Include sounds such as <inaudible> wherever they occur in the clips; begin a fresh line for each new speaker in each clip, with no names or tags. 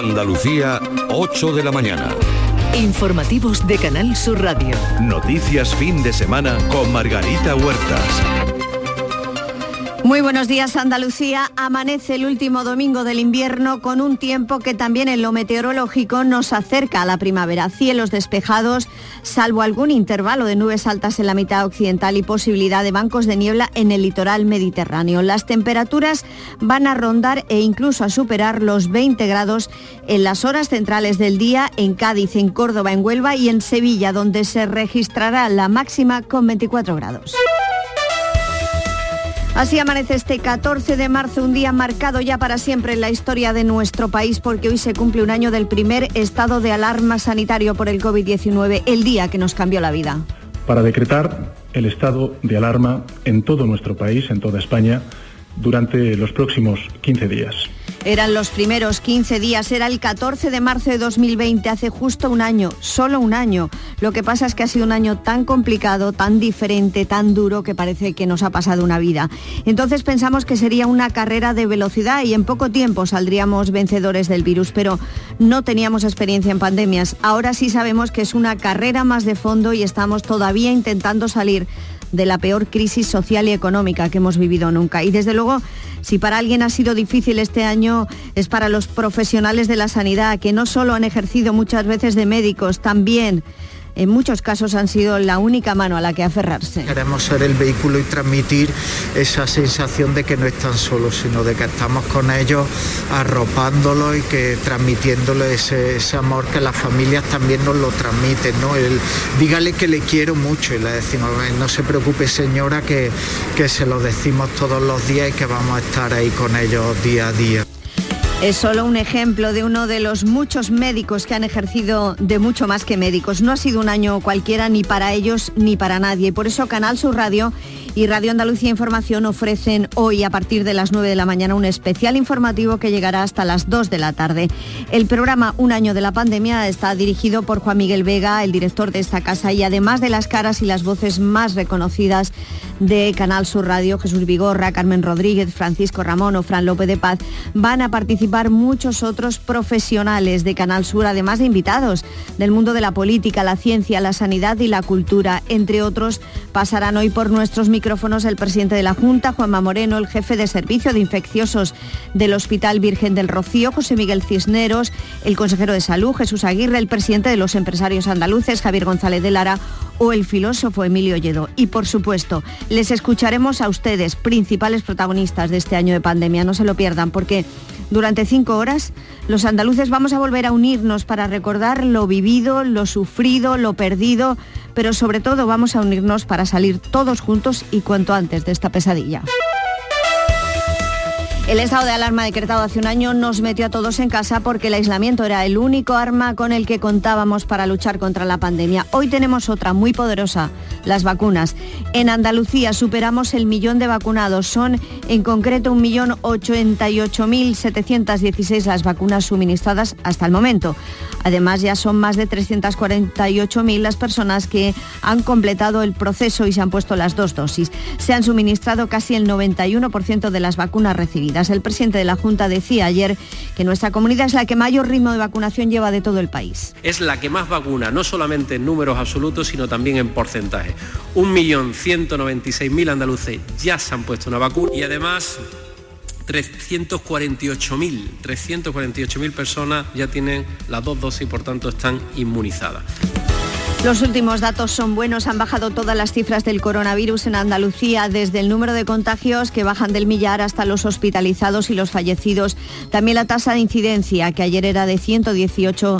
Andalucía, 8 de la mañana.
Informativos de Canal Sur Radio.
Noticias fin de semana con Margarita Huertas.
Muy buenos días Andalucía. Amanece el último domingo del invierno con un tiempo que también en lo meteorológico nos acerca a la primavera. Cielos despejados, salvo algún intervalo de nubes altas en la mitad occidental y posibilidad de bancos de niebla en el litoral mediterráneo. Las temperaturas van a rondar e incluso a superar los 20 grados en las horas centrales del día en Cádiz, en Córdoba, en Huelva y en Sevilla, donde se registrará la máxima con 24 grados. Así amanece este 14 de marzo, un día marcado ya para siempre en la historia de nuestro país, porque hoy se cumple un año del primer estado de alarma sanitario por el COVID-19, el día que nos cambió la vida.
Para decretar el estado de alarma en todo nuestro país, en toda España, durante los próximos 15 días.
Eran los primeros 15 días, era el 14 de marzo de 2020, hace justo un año, solo un año. Lo que pasa es que ha sido un año tan complicado, tan diferente, tan duro, que parece que nos ha pasado una vida. Entonces pensamos que sería una carrera de velocidad y en poco tiempo saldríamos vencedores del virus, pero no teníamos experiencia en pandemias. Ahora sí sabemos que es una carrera más de fondo y estamos todavía intentando salir de la peor crisis social y económica que hemos vivido nunca. Y desde luego, si para alguien ha sido difícil este año, es para los profesionales de la sanidad, que no solo han ejercido muchas veces de médicos, también en muchos casos han sido la única mano a la que aferrarse.
Queremos ser el vehículo y transmitir esa sensación de que no están solos, sino de que estamos con ellos arropándolos y que transmitiéndole ese, amor que las familias también nos lo transmiten. ¿no? dígale que le quiero mucho y le decimos, no se preocupe señora, que, que se lo decimos todos los días y que vamos a estar ahí con ellos día a día.
Es solo un ejemplo de uno de los muchos médicos que han ejercido de mucho más que médicos. No ha sido un año cualquiera ni para ellos ni para nadie. Por eso Canal Sur Radio y Radio Andalucía Información ofrecen hoy a partir de las 9 de la mañana un especial informativo que llegará hasta las 2 de la tarde. El programa Un año de la pandemia está dirigido por Juan Miguel Vega, el director de esta casa, y además de las caras y las voces más reconocidas de Canal Sur Radio, Jesús Vigorra, Carmen Rodríguez, Francisco Ramón o Fran López de Paz, van a participar muchos otros profesionales de Canal Sur, además de invitados del mundo de la política, la ciencia, la sanidad y la cultura. Entre otros, pasarán hoy por nuestros micrófonos el presidente de la Junta, Juanma Moreno, el jefe de servicio de infecciosos del Hospital Virgen del Rocío, José Miguel Cisneros, el consejero de Salud, Jesús Aguirre, el presidente de los empresarios andaluces, Javier González de Lara, o el filósofo Emilio Lledo. Y por supuesto, les escucharemos a ustedes, principales protagonistas de este año de pandemia. No se lo pierdan porque durante cinco horas los andaluces vamos a volver a unirnos para recordar lo vivido, lo sufrido, lo perdido, pero sobre todo vamos a unirnos para salir todos juntos y cuanto antes de esta pesadilla. El estado de alarma decretado hace un año nos metió a todos en casa porque el aislamiento era el único arma con el que contábamos para luchar contra la pandemia. Hoy tenemos otra muy poderosa, las vacunas. En Andalucía superamos el millón de vacunados. Son en concreto 1.088.716 las vacunas suministradas hasta el momento. Además ya son más de 348.000 las personas que han completado el proceso y se han puesto las dos dosis. Se han suministrado casi el 91% de las vacunas recibidas. El presidente de la Junta decía ayer que nuestra comunidad es la que mayor ritmo de vacunación lleva de todo el país.
Es la que más vacuna, no solamente en números absolutos, sino también en porcentaje. 1.196.000 andaluces ya se han puesto una vacuna y además 348.000 348.000 personas ya tienen las dos dosis y por tanto están inmunizadas.
Los últimos datos son buenos, han bajado todas las cifras del coronavirus en Andalucía, desde el número de contagios que bajan del millar hasta los hospitalizados y los fallecidos. También la tasa de incidencia, que ayer era de 118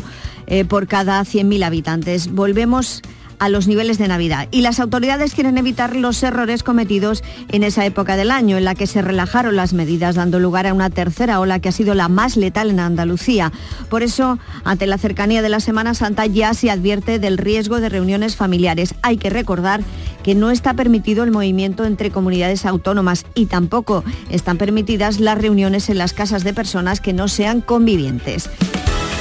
eh, por cada 100.000 habitantes. Volvemos los niveles de Navidad. Y las autoridades quieren evitar los errores cometidos en esa época del año, en la que se relajaron las medidas, dando lugar a una tercera ola que ha sido la más letal en Andalucía. Por eso, ante la cercanía de la Semana Santa, ya se advierte del riesgo de reuniones familiares. Hay que recordar que no está permitido el movimiento entre comunidades autónomas y tampoco están permitidas las reuniones en las casas de personas que no sean convivientes.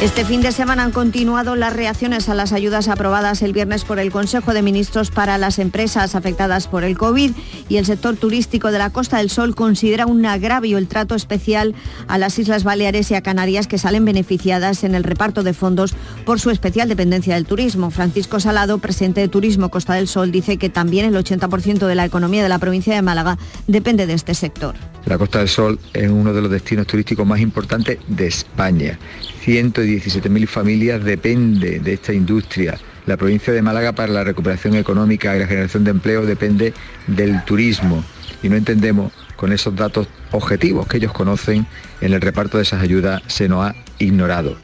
Este fin de semana han continuado las reacciones a las ayudas aprobadas el viernes por el Consejo de Ministros para las empresas afectadas por el COVID y el sector turístico de la Costa del Sol considera un agravio el trato especial a las Islas Baleares y a Canarias que salen beneficiadas en el reparto de fondos por su especial dependencia del turismo. Francisco Salado, presidente de Turismo Costa del Sol, dice que también el 80% de la economía de la provincia de Málaga depende de este sector.
La Costa del Sol es uno de los destinos turísticos más importantes de España 117.000 familias depende de esta industria. La provincia de Málaga para la recuperación económica y la generación de empleo depende del turismo y no entendemos con esos datos objetivos que ellos conocen en el reparto de esas ayudas se nos ha ignorado.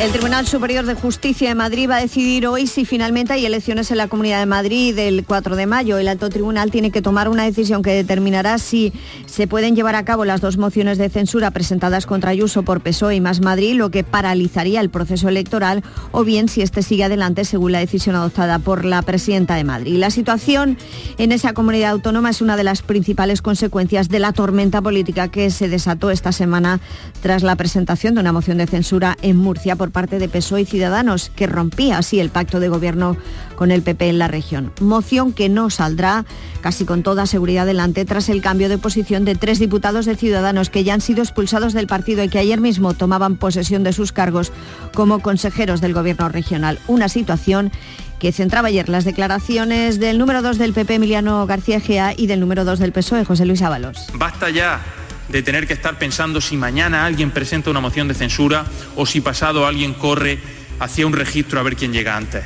El Tribunal Superior de Justicia de Madrid va a decidir hoy si finalmente hay elecciones en la Comunidad de Madrid el 4 de mayo. El alto tribunal tiene que tomar una decisión que determinará si se pueden llevar a cabo las dos mociones de censura presentadas contra Ayuso por PSOE y Más Madrid, lo que paralizaría el proceso electoral, o bien si este sigue adelante según la decisión adoptada por la presidenta de Madrid. La situación en esa comunidad autónoma es una de las principales consecuencias de la tormenta política que se desató esta semana tras la presentación de una moción de censura en Murcia por parte de PSOE y Ciudadanos, que rompía así el pacto de gobierno con el PP en la región. Moción que no saldrá casi con toda seguridad adelante tras el cambio de posición de tres diputados de Ciudadanos que ya han sido expulsados del partido y que ayer mismo tomaban posesión de sus cargos como consejeros del gobierno regional. Una situación que centraba ayer las declaraciones del número 2 del PP, Emiliano García Gea, y del número 2 del PSOE, José Luis Ábalos.
Basta ya de tener que estar pensando si mañana alguien presenta una moción de censura o si pasado alguien corre hacia un registro a ver quién llega antes.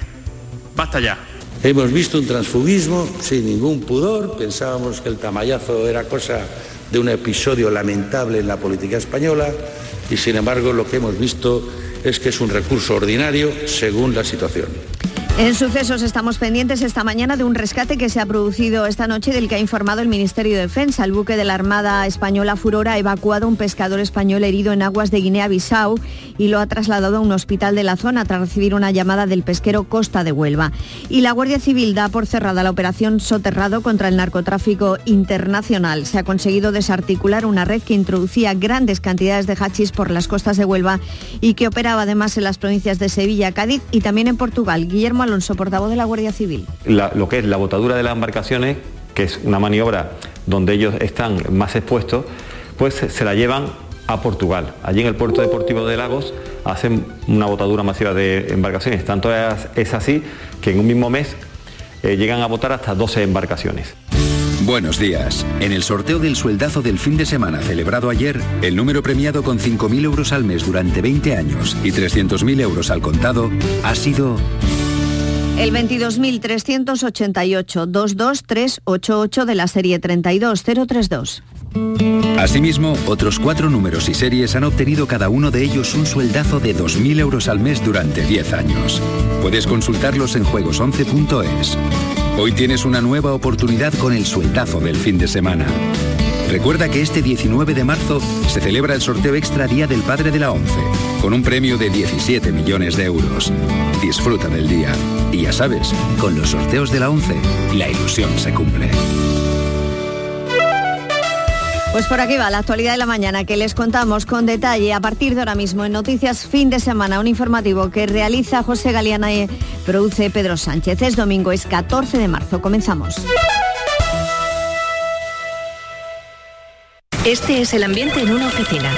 Basta ya.
Hemos visto un transfugismo sin ningún pudor, pensábamos que el tamallazo era cosa de un episodio lamentable en la política española y sin embargo lo que hemos visto es que es un recurso ordinario según la situación.
En sucesos estamos pendientes esta mañana de un rescate que se ha producido esta noche del que ha informado el Ministerio de Defensa. El buque de la Armada Española Furora ha evacuado a un pescador español herido en aguas de Guinea-Bissau y lo ha trasladado a un hospital de la zona tras recibir una llamada del pesquero Costa de Huelva. Y la Guardia Civil da por cerrada la operación Soterrado contra el narcotráfico internacional. Se ha conseguido desarticular una red que introducía grandes cantidades de hachís por las costas de Huelva y que operaba además en las provincias de Sevilla, Cádiz y también en Portugal. Guillermo Alonso, portavoz de la Guardia Civil.
lo que es la botadura de las embarcaciones, que es una maniobra donde ellos están más expuestos, pues se la llevan a Portugal. Allí en el puerto deportivo de Lagos hacen una botadura masiva de embarcaciones. Tanto es, así que en un mismo mes eh, llegan a votar hasta 12 embarcaciones.
Buenos días. En el sorteo del sueldazo del fin de semana celebrado ayer, el número premiado con 5.000 euros al mes durante 20 años y 300.000 euros al contado ha sido...
El 22.388 22388 de la serie 32032.
Asimismo, otros cuatro números y series han obtenido cada uno de ellos un sueldazo de 2.000 euros al mes durante 10 años. Puedes consultarlos en juegos11.es. Hoy tienes una nueva oportunidad con el sueldazo del fin de semana. Recuerda que este 19 de marzo se celebra el sorteo extra Día del Padre de la ONCE, con un premio de 17 millones de euros. Disfruta del día. Y ya sabes, con los sorteos de la ONCE, la ilusión se cumple.
Pues por aquí va la actualidad de la mañana que les contamos con detalle a partir de ahora mismo en Noticias Fin de Semana, un informativo que realiza José Galeana y produce Pedro Sánchez. Es domingo, es 14 de marzo. Comenzamos.
Este es el ambiente en una oficina.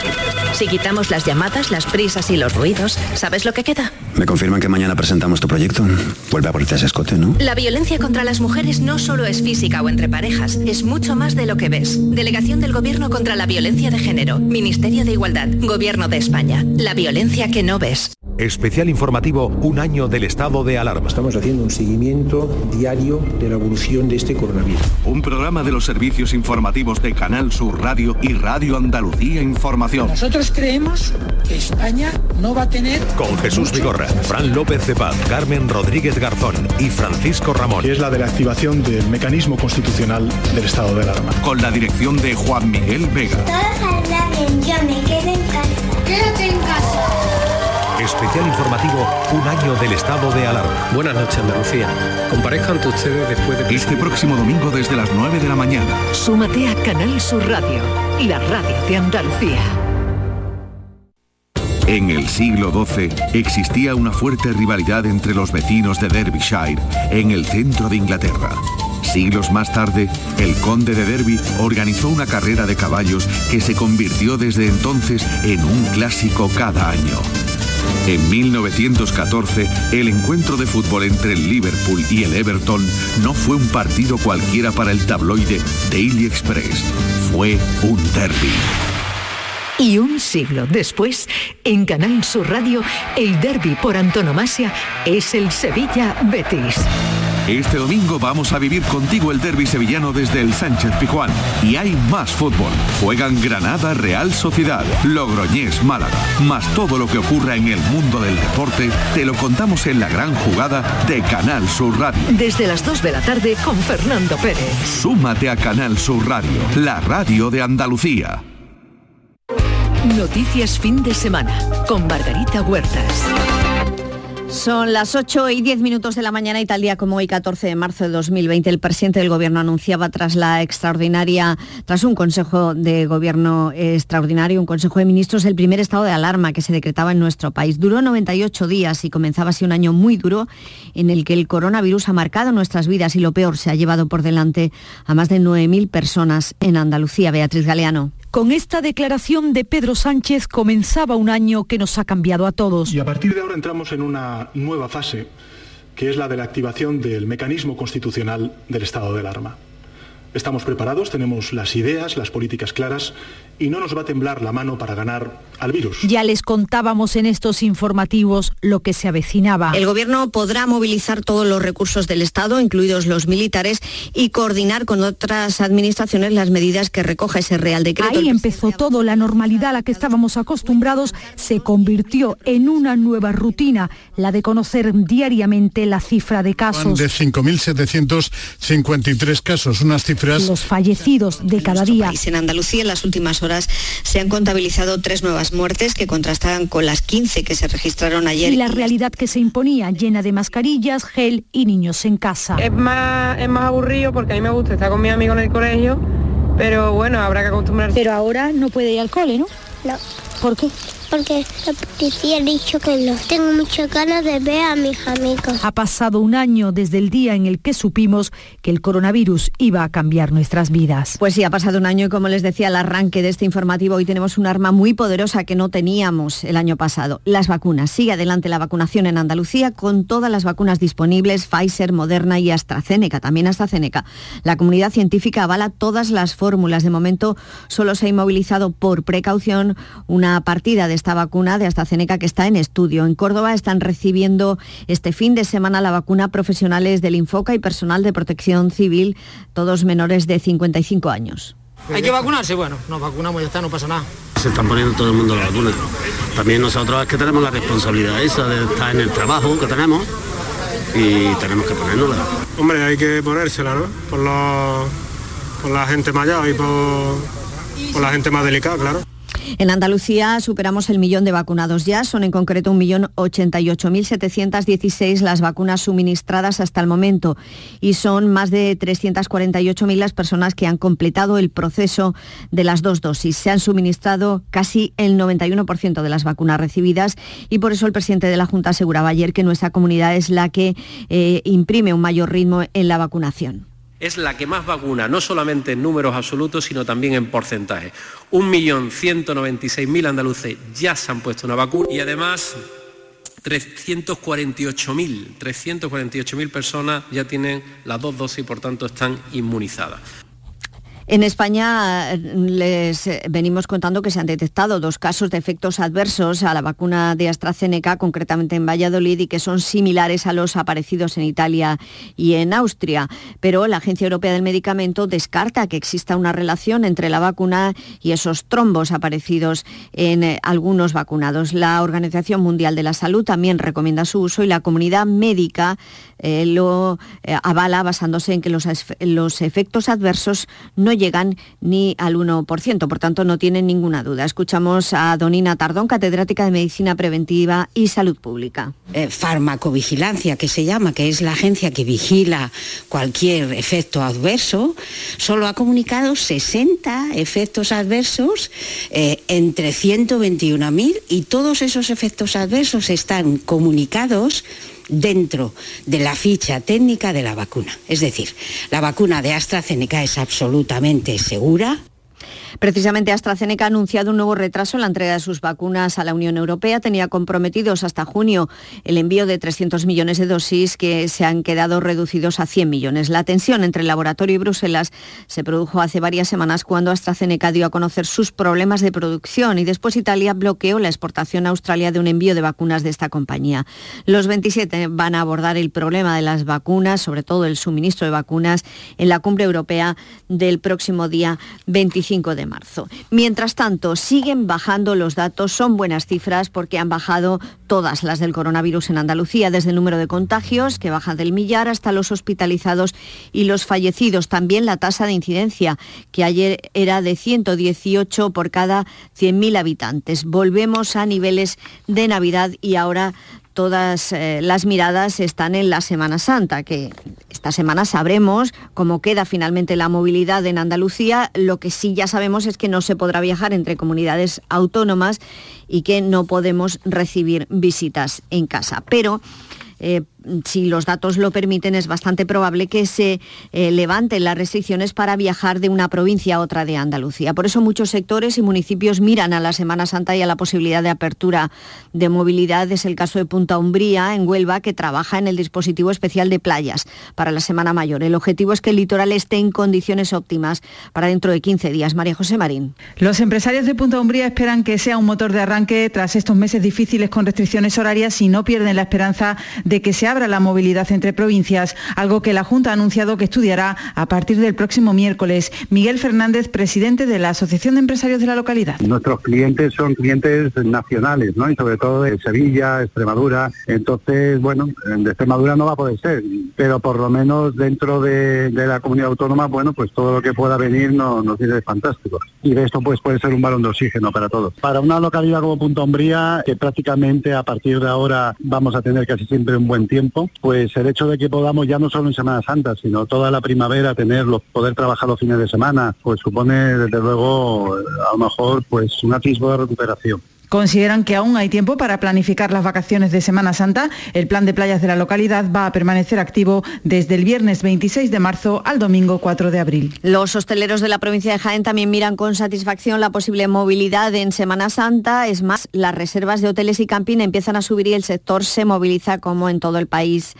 Si quitamos las llamadas, las prisas y los ruidos, ¿sabes lo que queda?
Me confirman que mañana presentamos tu proyecto. Vuelve a ponerse ese escote, ¿no?
La violencia contra las mujeres no solo es física o entre parejas, es mucho más de lo que ves. Delegación del Gobierno contra la Violencia de Género, Ministerio de Igualdad, Gobierno de España. La violencia que no ves.
Especial informativo, un año del estado de alarma.
Estamos haciendo un seguimiento diario de la evolución de este coronavirus.
Un programa de los servicios informativos de Canal Sur Radio y Radio Andalucía Información.
Nosotros creemos que España no va a tener...
Con Jesús Vigorra, Fran López de Paz, Carmen Rodríguez Garzón y Francisco Ramón.
Que es la de la activación del mecanismo constitucional del estado de alarma.
Con la dirección de Juan Miguel Vega.
Todo saldrá bien, yo me quedo en casa.
Quédate en casa.
Especial informativo, un año del estado de alarma.
Buenas noches, Andalucía. Comparezco ante ustedes después de...
Este próximo domingo desde las 9 de la mañana.
Súmate a Canal Sur Radio, la radio de Andalucía.
En el siglo XII existía una fuerte rivalidad entre los vecinos de Derbyshire en el centro de Inglaterra. Siglos más tarde, el conde de Derby organizó una carrera de caballos que se convirtió desde entonces en un clásico cada año. En 1914, el encuentro de fútbol entre el Liverpool y el Everton no fue un partido cualquiera para el tabloide Daily Express, fue un derby.
Y un siglo después, en Canal Sur Radio, el derby por antonomasia es el Sevilla Betis.
Este domingo vamos a vivir contigo el derby sevillano desde el Sánchez Pijuán. Y hay más fútbol. Juegan Granada Real Sociedad, Logroñés Málaga. Más todo lo que ocurra en el mundo del deporte, te lo contamos en la gran jugada de Canal Sur Radio.
Desde las 2 de la tarde con Fernando Pérez.
Súmate a Canal Sur Radio, la radio de Andalucía.
Noticias fin de semana con Margarita Huertas.
Son las 8 y 10 minutos de la mañana y tal día como hoy, 14 de marzo de 2020, el presidente del Gobierno anunciaba tras la extraordinaria, tras un Consejo de Gobierno extraordinario, un Consejo de Ministros, el primer estado de alarma que se decretaba en nuestro país. Duró 98 días y comenzaba así un año muy duro en el que el coronavirus ha marcado nuestras vidas y lo peor se ha llevado por delante a más de 9.000 personas en Andalucía. Beatriz Galeano.
Con esta declaración de Pedro Sánchez comenzaba un año que nos ha cambiado a todos.
Y a partir de ahora entramos en una nueva fase, que es la de la activación del mecanismo constitucional del estado de alarma. Estamos preparados, tenemos las ideas, las políticas claras y no nos va a temblar la mano para ganar al virus.
Ya les contábamos en estos informativos lo que se avecinaba.
El Gobierno podrá movilizar todos los recursos del Estado, incluidos los militares, y coordinar con otras administraciones las medidas que recoge ese Real Decreto.
Ahí empezó todo, la normalidad a la que estábamos acostumbrados se convirtió en una nueva rutina, la de conocer diariamente la cifra de casos.
De 5.753 casos, unas cifras...
Los fallecidos de cada día.
En Andalucía, en las últimas horas, se han contabilizado tres nuevas muertes que contrastaban con las 15 que se registraron ayer.
Y la realidad que se imponía, llena de mascarillas, gel y niños en casa.
Es más, es más aburrido porque a mí me gusta estar con mis amigos en el colegio, pero bueno, habrá que acostumbrarse.
Pero ahora no puede ir al cole, ¿no?
No.
¿Por qué?
Porque la policía ha dicho que no. Tengo muchas ganas de ver a mis amigos.
Ha pasado un año desde el día en el que supimos que el coronavirus iba a cambiar nuestras vidas.
Pues sí, ha pasado un año y como les decía al arranque de este informativo, hoy tenemos un arma muy poderosa que no teníamos el año pasado, las vacunas. Sigue adelante la vacunación en Andalucía con todas las vacunas disponibles, Pfizer, Moderna y AstraZeneca, también AstraZeneca. La comunidad científica avala todas las fórmulas. De momento solo se ha inmovilizado por precaución una partida de esta vacuna de AstraZeneca que está en estudio. En Córdoba están recibiendo este fin de semana la vacuna profesionales del Infoca y personal de protección civil, todos menores de 55 años.
Hay que vacunarse, bueno, nos vacunamos, ya está, no pasa nada.
Se están poniendo todo el mundo la vacuna. También nosotros es que tenemos la responsabilidad esa de estar en el trabajo que tenemos y tenemos que ponérnosla.
Hombre, hay que ponérsela, ¿no? Por, los, por la gente mayor y por, por la gente más delicada, claro.
En Andalucía superamos el millón de vacunados ya, son en concreto 1.088.716 las vacunas suministradas hasta el momento. Y son más de 348.000 las personas que han completado el proceso de las dos dosis. Se han suministrado casi el 91% de las vacunas recibidas y por eso el presidente de la Junta aseguraba ayer que nuestra comunidad es la que eh, imprime un mayor ritmo en la vacunación
es la que más vacuna, no solamente en números absolutos, sino también en porcentaje. 1.196.000 andaluces ya se han puesto una vacuna y además 348.000 348.000 personas ya tienen las dos dosis y por tanto están inmunizadas.
En España eh, les eh, venimos contando que se han detectado dos casos de efectos adversos a la vacuna de AstraZeneca, concretamente en Valladolid, y que son similares a los aparecidos en Italia y en Austria. Pero la Agencia Europea del Medicamento descarta que exista una relación entre la vacuna y esos trombos aparecidos en eh, algunos vacunados. La Organización Mundial de la Salud también recomienda su uso y la comunidad médica lo avala basándose en que los, los efectos adversos no llegan ni al 1%, por tanto no tienen ninguna duda. Escuchamos a Donina Tardón, catedrática de Medicina Preventiva y Salud Pública.
Eh, farmacovigilancia, que se llama, que es la agencia que vigila cualquier efecto adverso, solo ha comunicado 60 efectos adversos eh, entre 121.000 y todos esos efectos adversos están comunicados dentro de la ficha técnica de la vacuna. Es decir, la vacuna de AstraZeneca es absolutamente segura,
Precisamente AstraZeneca ha anunciado un nuevo retraso en la entrega de sus vacunas a la Unión Europea. Tenía comprometidos hasta junio el envío de 300 millones de dosis que se han quedado reducidos a 100 millones. La tensión entre el laboratorio y Bruselas se produjo hace varias semanas cuando AstraZeneca dio a conocer sus problemas de producción y después Italia bloqueó la exportación a Australia de un envío de vacunas de esta compañía. Los 27 van a abordar el problema de las vacunas, sobre todo el suministro de vacunas, en la cumbre europea del próximo día 25 de marzo. Mientras tanto, siguen bajando los datos, son buenas cifras porque han bajado todas las del coronavirus en Andalucía, desde el número de contagios, que baja del millar, hasta los hospitalizados y los fallecidos. También la tasa de incidencia, que ayer era de 118 por cada 100.000 habitantes. Volvemos a niveles de Navidad y ahora todas eh, las miradas están en la Semana Santa, que esta semana sabremos cómo queda finalmente la movilidad en Andalucía. Lo que sí ya sabemos es que no se podrá viajar entre comunidades autónomas y que no podemos recibir visitas en casa. Pero eh, si los datos lo permiten, es bastante probable que se eh, levanten las restricciones para viajar de una provincia a otra de Andalucía. Por eso muchos sectores y municipios miran a la Semana Santa y a la posibilidad de apertura de movilidad. Es el caso de Punta Umbría, en Huelva, que trabaja en el dispositivo especial de playas para la Semana Mayor. El objetivo es que el litoral esté en condiciones óptimas para dentro de 15 días. María José Marín.
Los empresarios de Punta Umbría esperan que sea un motor de arranque tras estos meses difíciles con restricciones horarias y no pierden la esperanza de que se abra la movilidad entre provincias, algo que la Junta ha anunciado que estudiará a partir del próximo miércoles. Miguel Fernández, presidente de la Asociación de Empresarios de la localidad.
Nuestros clientes son clientes nacionales, ¿no? Y sobre todo de Sevilla, Extremadura. Entonces, bueno, de Extremadura no va a poder ser, pero por lo menos dentro de, la comunidad autónoma, bueno, pues todo lo que pueda venir nos, nos sirve fantástico. Y de esto pues puede ser un balón de oxígeno para todos. Para una localidad como Punta Umbría, que prácticamente a partir de ahora vamos a tener casi siempre un buen tiempo, pues el hecho de que podamos ya no solo en Semana Santa, sino toda la primavera tenerlo, poder trabajar los fines de semana, pues supone desde luego a lo mejor pues un atisbo de recuperación.
Consideran que aún hay tiempo para planificar las vacaciones de Semana Santa. El plan de playas de la localidad va a permanecer activo desde el viernes 26 de marzo al domingo 4 de abril.
Los hosteleros de la provincia de Jaén también miran con satisfacción la posible movilidad en Semana Santa. Es más, las reservas de hoteles y camping empiezan a subir y el sector se moviliza como en todo el país.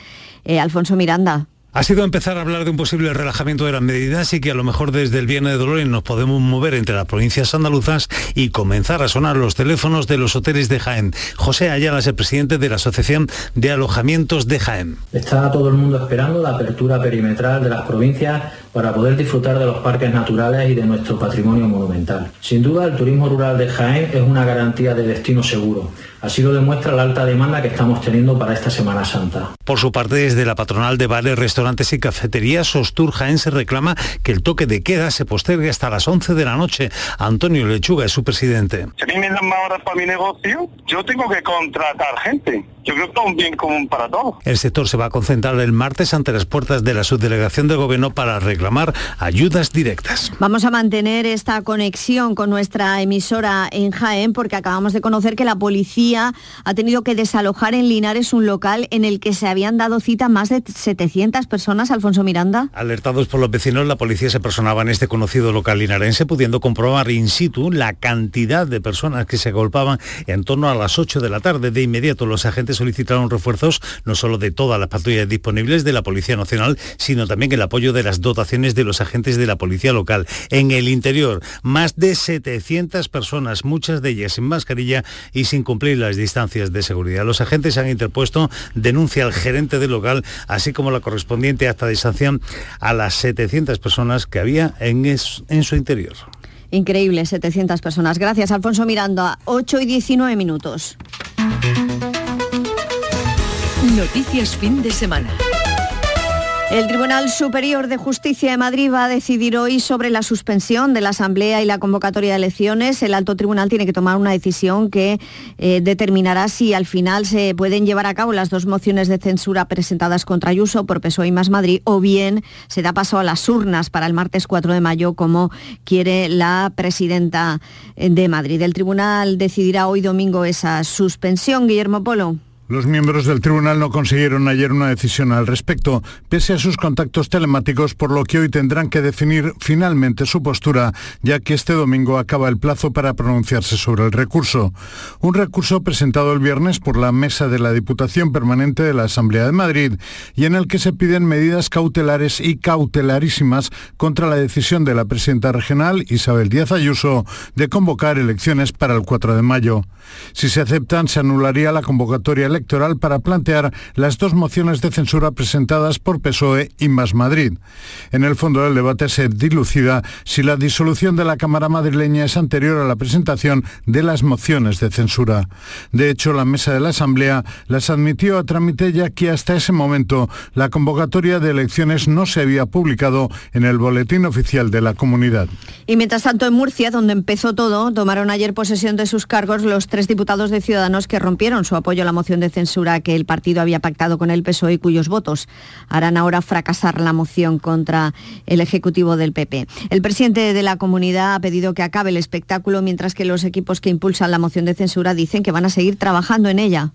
Eh, Alfonso Miranda
ha sido empezar a hablar de un posible relajamiento de las medidas y que a lo mejor desde el Viernes de Dolores nos podemos mover entre las provincias andaluzas y comenzar a sonar los teléfonos de los hoteles de Jaén. José Ayala es el presidente de la Asociación de Alojamientos de Jaén.
Está todo el mundo esperando la apertura perimetral de las provincias para poder disfrutar de los parques naturales y de nuestro patrimonio monumental. Sin duda, el turismo rural de Jaén es una garantía de destino seguro Así lo demuestra la alta demanda que estamos teniendo para esta Semana Santa.
Por su parte, desde la patronal de bares, restaurantes y cafeterías, Sostur Jaén se reclama que el toque de queda se postergue hasta las 11 de la noche. Antonio Lechuga es su presidente.
Si a mí me dan más horas para mi negocio, yo tengo que contratar gente. Yo creo que es un bien común para todos.
El sector se va a concentrar el martes ante las puertas de la subdelegación del gobierno para reclamar ayudas directas.
Vamos a mantener esta conexión con nuestra emisora en Jaén porque acabamos de conocer que la policía ha tenido que desalojar en Linares un local en el que se habían dado cita más de 700 personas, Alfonso Miranda.
Alertados por los vecinos, la policía se personaba en este conocido local linarense, pudiendo comprobar in situ la cantidad de personas que se agolpaban en torno a las 8 de la tarde. De inmediato los agentes solicitaron refuerzos no solo de todas las patrullas disponibles de la Policía Nacional, sino también el apoyo de las dotaciones de los agentes de la Policía Local. En el interior, más de 700 personas, muchas de ellas sin mascarilla y sin cumplir las distancias de seguridad. Los agentes han interpuesto denuncia al gerente del local, así como la correspondiente acta de sanción a las 700 personas que había en, en su interior.
Increíble, 700 personas. Gracias, Alfonso Miranda. 8 y 19 minutos.
Noticias fin de semana.
El Tribunal Superior de Justicia de Madrid va a decidir hoy sobre la suspensión de la Asamblea y la convocatoria de elecciones. El alto tribunal tiene que tomar una decisión que eh, determinará si al final se pueden llevar a cabo las dos mociones de censura presentadas contra Ayuso por PSOE y Más Madrid o bien se da paso a las urnas para el martes 4 de mayo como quiere la presidenta de Madrid. El tribunal decidirá hoy domingo esa suspensión. Guillermo Polo.
Los miembros del tribunal no consiguieron ayer una decisión al respecto, pese a sus contactos telemáticos, por lo que hoy tendrán que definir finalmente su postura, ya que este domingo acaba el plazo para pronunciarse sobre el recurso. Un recurso presentado el viernes por la Mesa de la Diputación Permanente de la Asamblea de Madrid y en el que se piden medidas cautelares y cautelarísimas contra la decisión de la presidenta regional, Isabel Díaz Ayuso, de convocar elecciones para el 4 de mayo. Si se aceptan, se anularía la convocatoria electoral para plantear las dos mociones de censura presentadas por PSOE y Más Madrid. En el fondo del debate se dilucida si la disolución de la Cámara madrileña es anterior a la presentación de las mociones de censura. De hecho, la mesa de la Asamblea las admitió a trámite ya que hasta ese momento la convocatoria de elecciones no se había publicado en el boletín oficial de la comunidad.
Y mientras tanto en Murcia, donde empezó todo, tomaron ayer posesión de sus cargos los tres diputados de Ciudadanos que rompieron su apoyo a la moción de censura que el partido había pactado con el PSOE y cuyos votos harán ahora fracasar la moción contra el Ejecutivo del PP. El presidente de la comunidad ha pedido que acabe el espectáculo, mientras que los equipos que impulsan la moción de censura dicen que van a seguir trabajando en ella.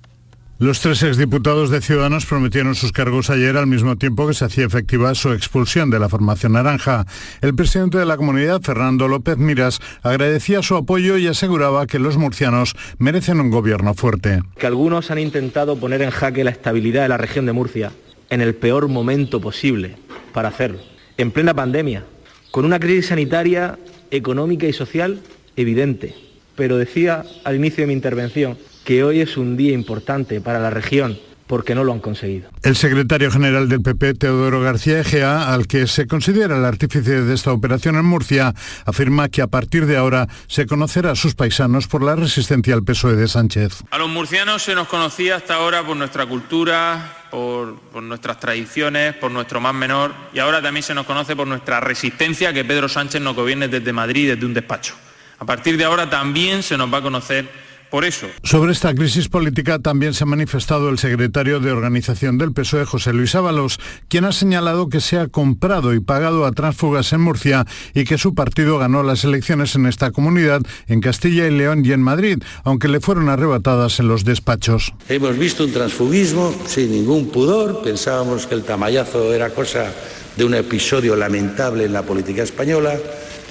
Los tres exdiputados de Ciudadanos prometieron sus cargos ayer al mismo tiempo que se hacía efectiva su expulsión de la formación naranja. El presidente de la comunidad, Fernando López Miras, agradecía su apoyo y aseguraba que los murcianos merecen un gobierno fuerte.
Que algunos han intentado poner en jaque la estabilidad de la región de Murcia en el peor momento posible para hacerlo, en plena pandemia, con una crisis sanitaria, económica y social evidente. Pero decía al inicio de mi intervención que hoy es un día importante para la región porque no lo han conseguido.
El secretario general del PP, Teodoro García Egea, al que se considera el artífice de esta operación en Murcia, afirma que a partir de ahora se conocerá a sus paisanos por la resistencia al PSOE de Sánchez.
A los murcianos se nos conocía hasta ahora por nuestra cultura, por, por, nuestras tradiciones, por nuestro más menor y ahora también se nos conoce por nuestra resistencia a que Pedro Sánchez nos gobierne desde Madrid, desde un despacho. A partir de ahora también se nos va a conocer por eso.
Sobre esta crisis política también se ha manifestado el secretario de organización del PSOE, José Luis Ábalos, quien ha señalado que se ha comprado y pagado a transfugas en Murcia y que su partido ganó las elecciones en esta comunidad, en Castilla y León y en Madrid, aunque le fueron arrebatadas en los despachos.
Hemos visto un transfugismo sin ningún pudor, pensábamos que el tamallazo era cosa de un episodio lamentable en la política española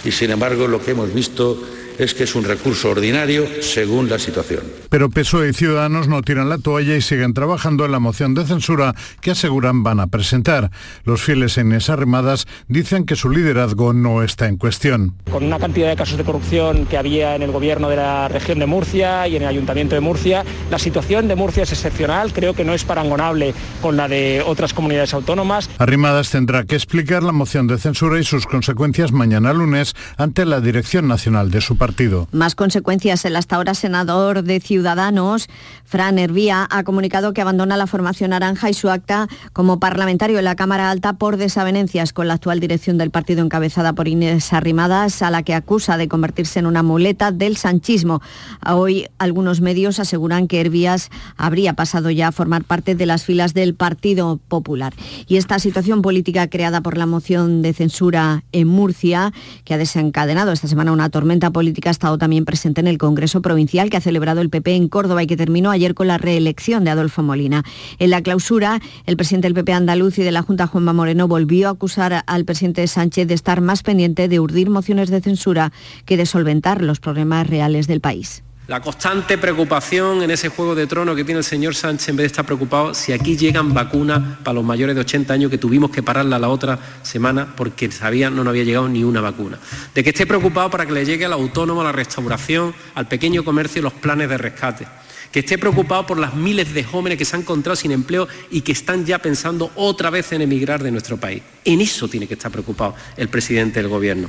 y sin embargo lo que hemos visto es que es un recurso ordinario según la situación.
Pero PSOE y Ciudadanos no tiran la toalla y siguen trabajando en la moción de censura que aseguran van a presentar. Los fieles en esas remadas dicen que su liderazgo no está en cuestión.
Con una cantidad de casos de corrupción que había en el gobierno de la región de Murcia y en el ayuntamiento de Murcia, la situación de Murcia es excepcional, creo que no es parangonable con la de otras comunidades autónomas.
Arrimadas tendrá que explicar la moción de censura y sus consecuencias mañana lunes ante la Dirección Nacional de su partido.
Más consecuencias. El hasta ahora senador de Ciudadanos, Fran Hervía, ha comunicado que abandona la formación naranja y su acta como parlamentario en la Cámara Alta por desavenencias con la actual dirección del partido encabezada por Inés Arrimadas, a la que acusa de convertirse en una muleta del sanchismo. Hoy algunos medios aseguran que Hervías habría pasado ya a formar parte de las filas del Partido Popular. Y esta situación política creada por la moción de censura en Murcia, que ha desencadenado esta semana una tormenta política ha estado también presente en el Congreso Provincial que ha celebrado el PP en Córdoba y que terminó ayer con la reelección de Adolfo Molina. En la clausura, el presidente del PP andaluz y de la Junta, Juanma Moreno, volvió a acusar al presidente Sánchez de estar más pendiente de urdir mociones de censura que de solventar los problemas reales del país
la constante preocupación en ese juego de trono que tiene el señor Sánchez en vez de estar preocupado si aquí llegan vacunas para los mayores de 80 años que tuvimos que pararla la otra semana porque no había llegado ni una vacuna. De que esté preocupado para que le llegue al autónomo, a la restauración, al pequeño comercio los planes de rescate. Que esté preocupado por las miles de jóvenes que se han encontrado sin empleo y que están ya pensando otra vez en emigrar de nuestro país. En eso tiene que estar preocupado el presidente del Gobierno.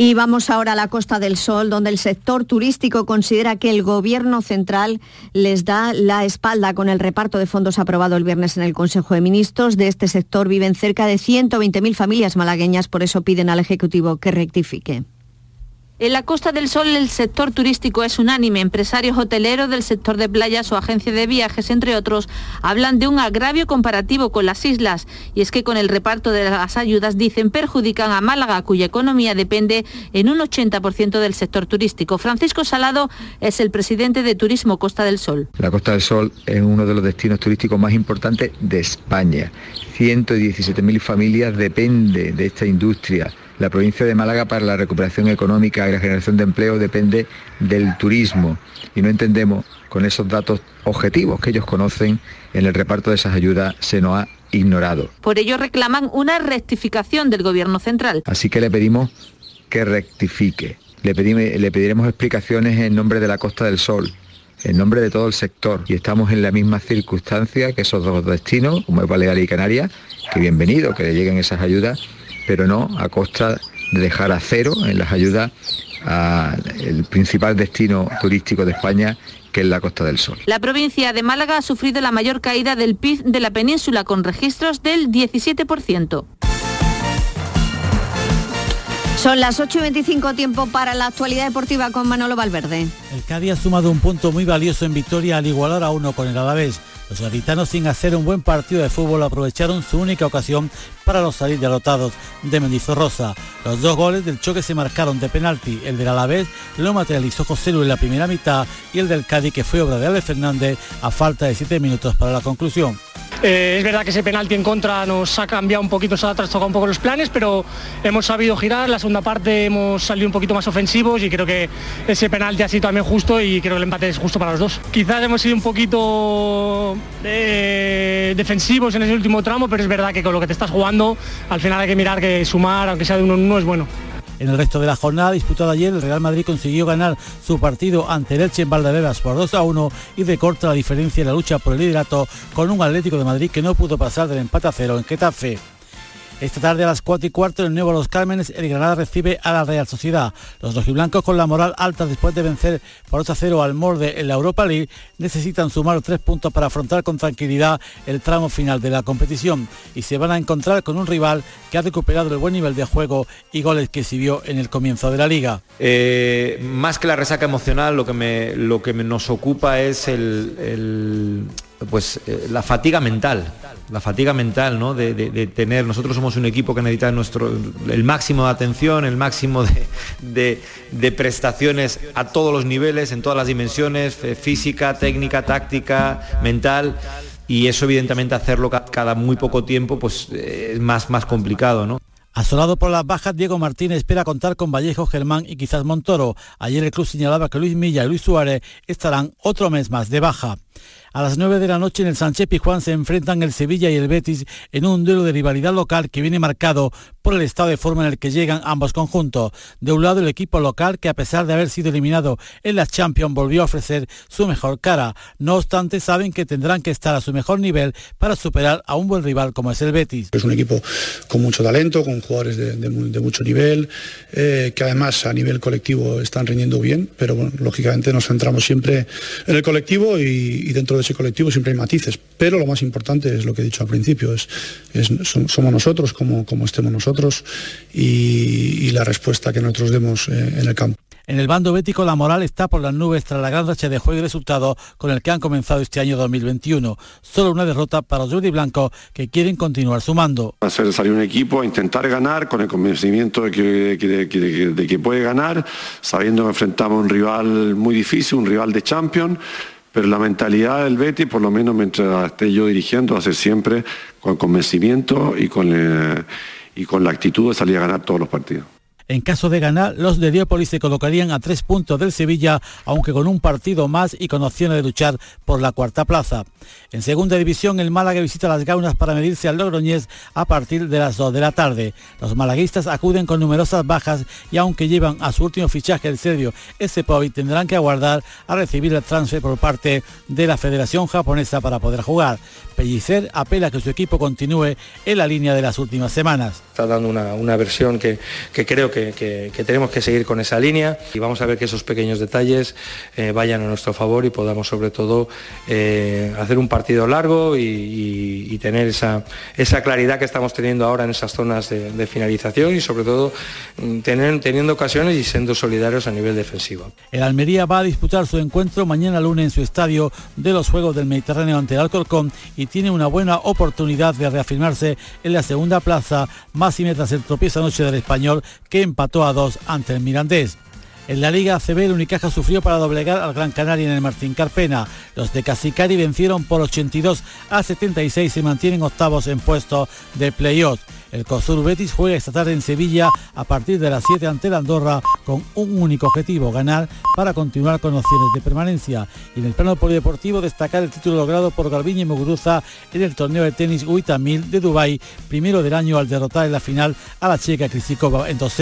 Y vamos ahora a la Costa del Sol, donde el sector turístico considera que el Gobierno central les da la espalda con el reparto de fondos aprobado el viernes en el Consejo de Ministros. De este sector viven cerca de 120.000 familias malagueñas, por eso piden al Ejecutivo que rectifique.
En la Costa del Sol el sector turístico es unánime. Empresarios hoteleros del sector de playas o agencias de viajes, entre otros, hablan de un agravio comparativo con las islas. Y es que con el reparto de las ayudas, dicen, perjudican a Málaga, cuya economía depende en un 80% del sector turístico. Francisco Salado es el presidente de Turismo Costa del Sol.
La Costa del Sol es uno de los destinos turísticos más importantes de España. 117.000 familias depende de esta industria la provincia de Málaga para la recuperación económica y la generación de empleo depende del turismo y no entendemos con esos datos objetivos que ellos conocen en el reparto de esas ayudas se nos ha ignorado.
Por ello reclaman una rectificación del Gobierno central.
Así que le pedimos que rectifique. Le, le pediremos explicaciones en nombre de la Costa del Sol, en nombre de todo el sector y estamos en la misma circunstancia que esos dos destinos, como es Baleares y Canarias, que bienvenido que le lleguen esas ayudas pero no a costa de dejar a cero en las ayudas al principal destino turístico de España, que es la Costa del Sol.
La provincia de Málaga ha sufrido la mayor caída del PIB de la península, con registros del 17%.
Son las 8 y 25 tiempo para la actualidad deportiva con Manolo Valverde.
El Cádiz ha sumado un punto muy valioso en victoria al igualar a uno con el Alavés. Los gaditanos, sin hacer un buen partido de fútbol, aprovecharon su única ocasión para los salir derrotados de Mendizorroza. Los dos goles del choque se marcaron de penalti. El del Alavés lo materializó José Luis en la primera mitad y el del Cádiz, que fue obra de Ale Fernández, a falta de siete minutos para la conclusión.
Eh, es verdad que ese penalti en contra nos ha cambiado un poquito, se ha trastocado un poco los planes, pero hemos sabido girar. La segunda parte hemos salido un poquito más ofensivos y creo que ese penalti ha sido también justo y creo que el empate es justo para los dos. Quizás hemos sido un poquito eh, defensivos en ese último tramo, pero es verdad que con lo que te estás jugando, al final hay que mirar que sumar, aunque sea de uno en uno, es bueno.
En el resto de la jornada disputada ayer, el Real Madrid consiguió ganar su partido ante el Elche en por 2 a 1 y recorta la diferencia en la lucha por el liderato con un Atlético de Madrid que no pudo pasar del empate a cero en Getafe. Esta tarde a las 4 y cuarto en el Nuevo Los Cármenes, el Granada recibe a la Real Sociedad. Los rojiblancos con la moral alta después de vencer por 8 a 0 al Morde en la Europa League necesitan sumar tres puntos para afrontar con tranquilidad el tramo final de la competición y se van a encontrar con un rival que ha recuperado el buen nivel de juego y goles que exhibió en el comienzo de la liga.
Eh, más que la resaca emocional, lo que, me, lo que nos ocupa es el, pues, eh, la fatiga mental la fatiga mental, ¿no? De, tener, nosotros somos un equipo que necesita nuestro, el máximo de atención, el máximo de, prestaciones a todos los niveles, en todas las dimensiones, eh, física, técnica, táctica, mental. Y eso evidentemente hacerlo cada muy poco tiempo pues eh, es más, más complicado, ¿no?
Asolado por las bajas, Diego Martínez espera contar con Vallejo, Germán y quizás Montoro. Ayer el club señalaba que Luis Milla y Luis Suárez estarán otro mes más de baja. A las 9 de la noche en el Sánchez Pizjuán se enfrentan el Sevilla y el Betis en un duelo de rivalidad local que viene marcado por el estado de forma en el que llegan ambos conjuntos. De un lado el equipo local que a pesar de haber sido eliminado en la Champions volvió a ofrecer su mejor cara. No obstante saben que tendrán que estar a su mejor nivel para superar a un buen rival como es el Betis.
Es un equipo con mucho talento, con jugadores de, mucho nivel, eh, que además a nivel colectivo están rindiendo bien, pero lógicamente nos centramos siempre en el colectivo y, y dentro de ese colectivo siempre hay matices, pero lo más importante es lo que he dicho al principio, es, somos nosotros como, como estemos nosotros y, la respuesta que nosotros demos eh, en el campo.
En el bando bético la moral está por las nubes tras la gran racha de juego y resultado con el que han comenzado este año 2021. Solo una derrota para los Jordi Blanco que quieren continuar sumando.
Hacer salir un equipo a intentar ganar con el convencimiento de que, de que puede ganar, sabiendo que enfrentamos a un rival muy difícil, un rival de champion pero la mentalidad del Betty, por lo menos mientras esté yo dirigiendo, va a ser siempre con convencimiento y con, eh, y con la actitud de salir a ganar todos los partidos.
En caso de ganar, los de Diópolis se colocarían a tres puntos del Sevilla, aunque con un partido más y con opciones de luchar por la cuarta plaza. En segunda división, el Málaga visita las Gaunas para medirse al Logroñés a partir de las 2 de la tarde. Los malaguistas acuden con numerosas bajas y aunque llevan a su último fichaje el serbio Essepoy, tendrán que aguardar a recibir el transfer por parte de la Federación Japonesa para poder jugar. Pellicer apela a que su equipo continúe en la línea de las últimas semanas.
Está dando una, versión que, que creo que
que, que tenemos que seguir con esa línea y vamos a ver que esos pequeños detalles eh, vayan a nuestro favor y podamos sobre todo eh, hacer un partido largo y, y- y tener esa, esa claridad que estamos teniendo ahora en esas zonas de, de finalización y sobre todo mm, tener- teniendo ocasiones y siendo solidarios a nivel defensivo.
El Almería va a disputar su encuentro mañana lunes en su estadio de los Juegos del Mediterráneo ante el Alcorcón y tiene una buena oportunidad de reafirmarse en la segunda plaza, más y mientras el tropiezo anoche del español que empató a dos ante el Mirandés. En la Liga ACB, el Unicaja sufrió para doblegar al Gran Canaria en el Martín Carpena. Los de Casicari vencieron por 82 a 76 y mantienen octavos en puesto de playoff. El COSUR Betis juega esta tarde en Sevilla a partir de las 7 ante la Andorra con un único objetivo, ganar para continuar con opciones de permanencia. Y en el plano polideportivo destacar el título logrado por Garbiñe Muguruza en el torneo de tenis Uitamil de Dubái, primero del año al derrotar en la final a la checa Krisikova en 2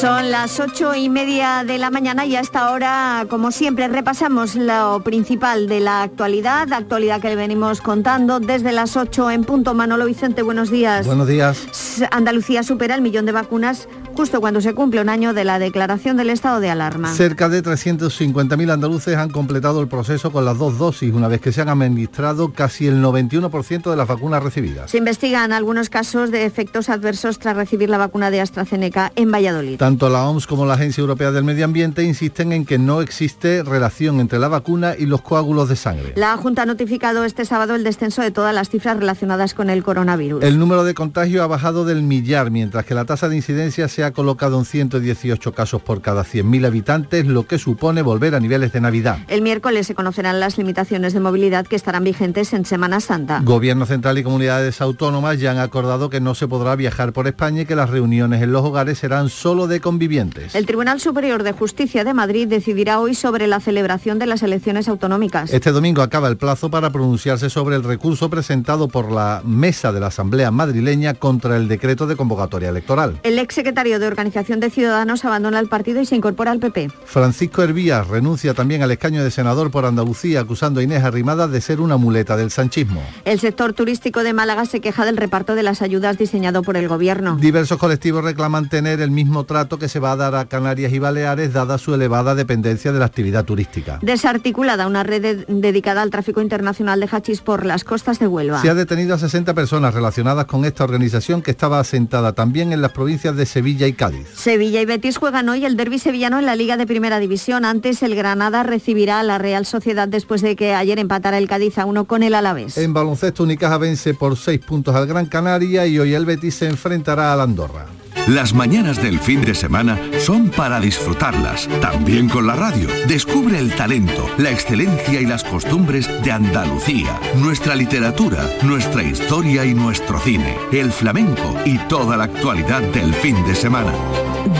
Son las ocho y media de la mañana y a esta hora, como siempre, repasamos lo principal de la actualidad, actualidad que le venimos contando desde las 8 en punto. Manolo Vicente, buenos días.
Buenos días.
Andalucía supera el millón de vacunas justo cuando se cumple un año de la declaración del estado de alarma.
Cerca de 350.000 andaluces han completado el proceso con las dos dosis, una vez que se han administrado casi el 91% de las vacunas recibidas.
Se investigan algunos casos de efectos adversos tras recibir la vacuna de AstraZeneca en Valladolid.
Tanto la OMS como la Agencia Europea del Medio Ambiente insisten en que no existe relación entre la vacuna y los coágulos de sangre.
La Junta ha notificado este sábado el descenso de todas las cifras relacionadas con el coronavirus.
El número de contagios ha bajado del millar, mientras que la tasa de incidencia se ha colocado en 118 casos por cada 100.000 habitantes, lo que supone volver a niveles de Navidad.
El miércoles se conocerán las limitaciones de movilidad que estarán vigentes en Semana Santa.
Gobierno central y comunidades autónomas ya han acordado que no se podrá viajar por España y que las reuniones en los hogares serán solo de convivientes.
El Tribunal Superior de Justicia de Madrid decidirá hoy sobre la celebración de las elecciones autonómicas.
Este domingo acaba el plazo para pronunciarse sobre el recurso presentado por la mesa de la Asamblea madrileña contra el decreto de convocatoria electoral.
El exsecretario de Organización de Ciudadanos abandona el partido y se incorpora al PP.
Francisco Hervías renuncia también al escaño de senador por Andalucía, acusando a Inés Arrimadas de ser una muleta del sanchismo.
El sector turístico de Málaga se queja del reparto de las ayudas diseñado por el Gobierno.
Diversos colectivos reclaman tener el mismo trato que se va a dar a Canarias y Baleares, dada su elevada dependencia de la actividad turística.
Desarticulada una red de- dedicada al tráfico internacional de hachís por las costas de Huelva.
Se ha detenido a 60 personas relacionadas con esta organización que estaba asentada también en las provincias de Sevilla y Cádiz.
Sevilla y Betis juegan hoy el derby sevillano en la Liga de Primera División. Antes el Granada recibirá a la Real Sociedad después de que ayer empatara el Cádiz a uno con el Alavés.
En baloncesto Unicaja vence por 6 puntos al Gran Canaria y hoy el Betis se enfrentará al Andorra.
Las mañanas del fin de semana son para disfrutarlas, también con la radio. Descubre el talento, la excelencia y las costumbres de Andalucía, nuestra literatura, nuestra historia y nuestro cine, el flamenco y toda la actualidad del fin de semana.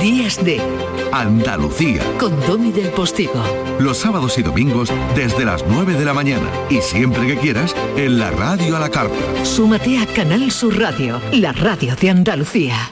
Días de
Andalucía,
con Domi del Postigo.
los sábados y domingos desde las 9 de la mañana y siempre que quieras en la radio a la carta.
Súmate a Canal Sur Radio, la radio de Andalucía.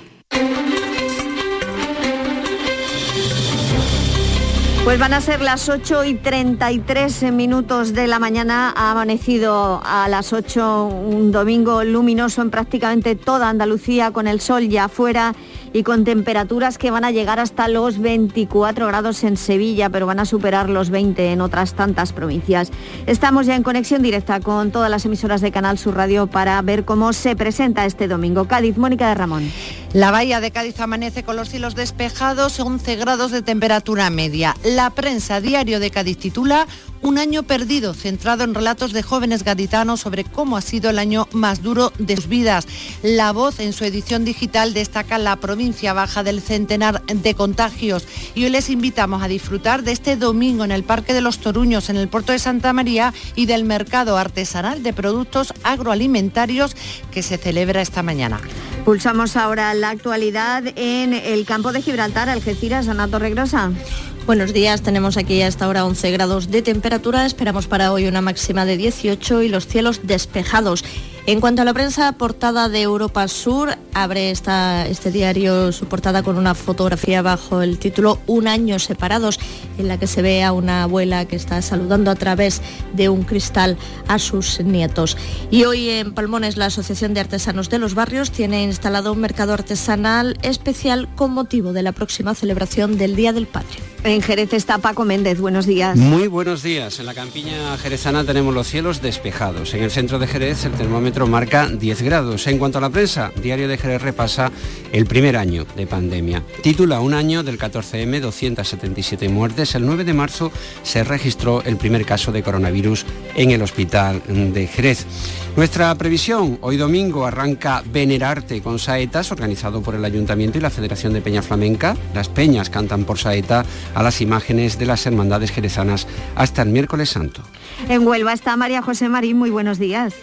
Pues van a ser las 8 y 33 minutos de la mañana. Ha amanecido a las 8 un domingo luminoso en prácticamente toda Andalucía, con el sol ya afuera y con temperaturas que van a llegar hasta los 24 grados en Sevilla, pero van a superar los 20 en otras tantas provincias. Estamos ya en conexión directa con todas las emisoras de Canal Sur Radio para ver cómo se presenta este domingo. Cádiz, Mónica de Ramón.
La bahía de Cádiz amanece con los cielos despejados, 11 grados de temperatura media. La prensa diario de Cádiz titula Un año perdido, centrado en relatos de jóvenes gaditanos sobre cómo ha sido el año más duro de sus vidas. La voz en su edición digital destaca la provincia baja del centenar de contagios y hoy les invitamos a disfrutar de este domingo en el Parque de los Toruños, en el puerto de Santa María y del mercado artesanal de productos agroalimentarios que se celebra esta mañana.
Pulsamos ahora la actualidad en el campo de Gibraltar, Algeciras, Ana Torregrosa.
Buenos días, tenemos aquí hasta ahora 11 grados de temperatura, esperamos para hoy una máxima de 18 y los cielos despejados. En cuanto a la prensa, portada de Europa Sur, abre esta, este diario su portada con una fotografía bajo el título Un año separados, en la que se ve a una abuela que está saludando a través de un cristal a sus nietos. Y hoy en Palmones la Asociación de Artesanos de los Barrios tiene instalado un mercado artesanal especial con motivo de la próxima celebración del Día del Padre.
En Jerez está Paco Méndez, buenos días.
Muy buenos días. En la campiña jerezana tenemos los cielos despejados. En el centro de Jerez el termómetro marca 10 grados. En cuanto a la prensa, Diario de Jerez repasa el primer año de pandemia. Titula Un año del 14M, 277 muertes. El 9 de marzo se registró el primer caso de coronavirus en el hospital de Jerez. Nuestra previsión, hoy domingo arranca Venerarte con saetas, organizado por el Ayuntamiento y la Federación de Peña Flamenca. Las peñas cantan por saeta a las imágenes de las hermandades jerezanas hasta el miércoles santo.
En Huelva está María José Marín, muy buenos días.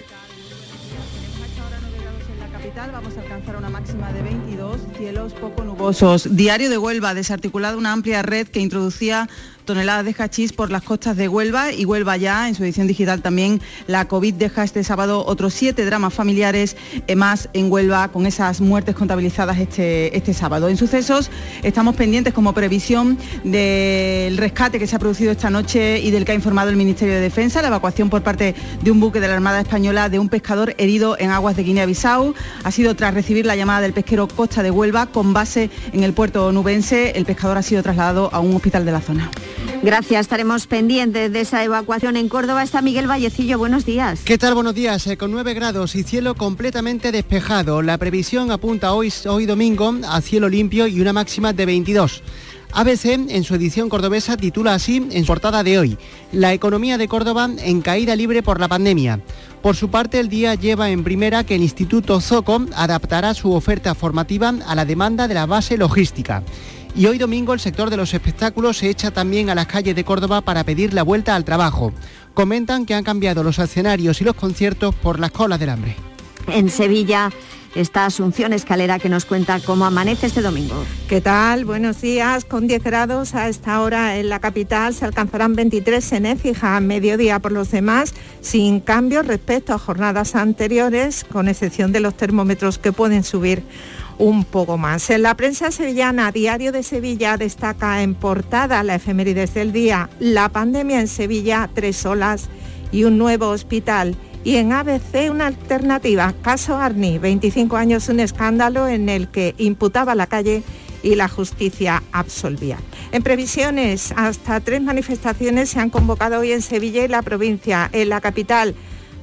Vamos a alcanzar una máxima de 22, cielos poco nubosos. Diario de Huelva, desarticulada una amplia red que introducía toneladas de hachís por las costas de Huelva y Huelva ya, en su edición digital también, la COVID deja este sábado otros siete dramas familiares eh, más en Huelva con esas muertes contabilizadas este, este sábado. En sucesos estamos pendientes como previsión del rescate que se ha producido esta noche y del que ha informado el Ministerio de Defensa, la evacuación por parte de un buque de la Armada Española de un pescador herido en aguas de Guinea-Bissau. Ha sido tras recibir la llamada del pesquero Costa de Huelva con base en el puerto nubense. El pescador ha sido trasladado a un hospital de la zona.
Gracias, estaremos pendientes de esa evacuación en Córdoba. Está Miguel Vallecillo, buenos días.
¿Qué tal? Buenos días. Eh, con 9 grados y cielo completamente despejado. La previsión apunta hoy, hoy domingo a cielo limpio y una máxima de 22. ABC, en su edición cordobesa, titula así en su portada de hoy, La economía de Córdoba en caída libre por la pandemia. Por su parte, el día lleva en primera que el Instituto Zoco adaptará su oferta formativa a la demanda de la base logística. Y hoy domingo el sector de los espectáculos se echa también a las calles de Córdoba para pedir la vuelta al trabajo. Comentan que han cambiado los escenarios y los conciertos por las colas del hambre.
En Sevilla esta Asunción Escalera que nos cuenta cómo amanece este domingo.
¿Qué tal? Buenos días. Con 10 grados a esta hora en la capital se alcanzarán 23 en Écija a mediodía por los demás, sin cambios respecto a jornadas anteriores, con excepción de los termómetros que pueden subir un poco más. En la prensa sevillana, Diario de Sevilla destaca en portada la efemérides del día, la pandemia en Sevilla, tres olas y un nuevo hospital. Y en ABC una alternativa, caso Arni, 25 años, un escándalo en el que imputaba la calle y la justicia absolvía. En previsiones, hasta tres manifestaciones se han convocado hoy en Sevilla y la provincia. En la capital,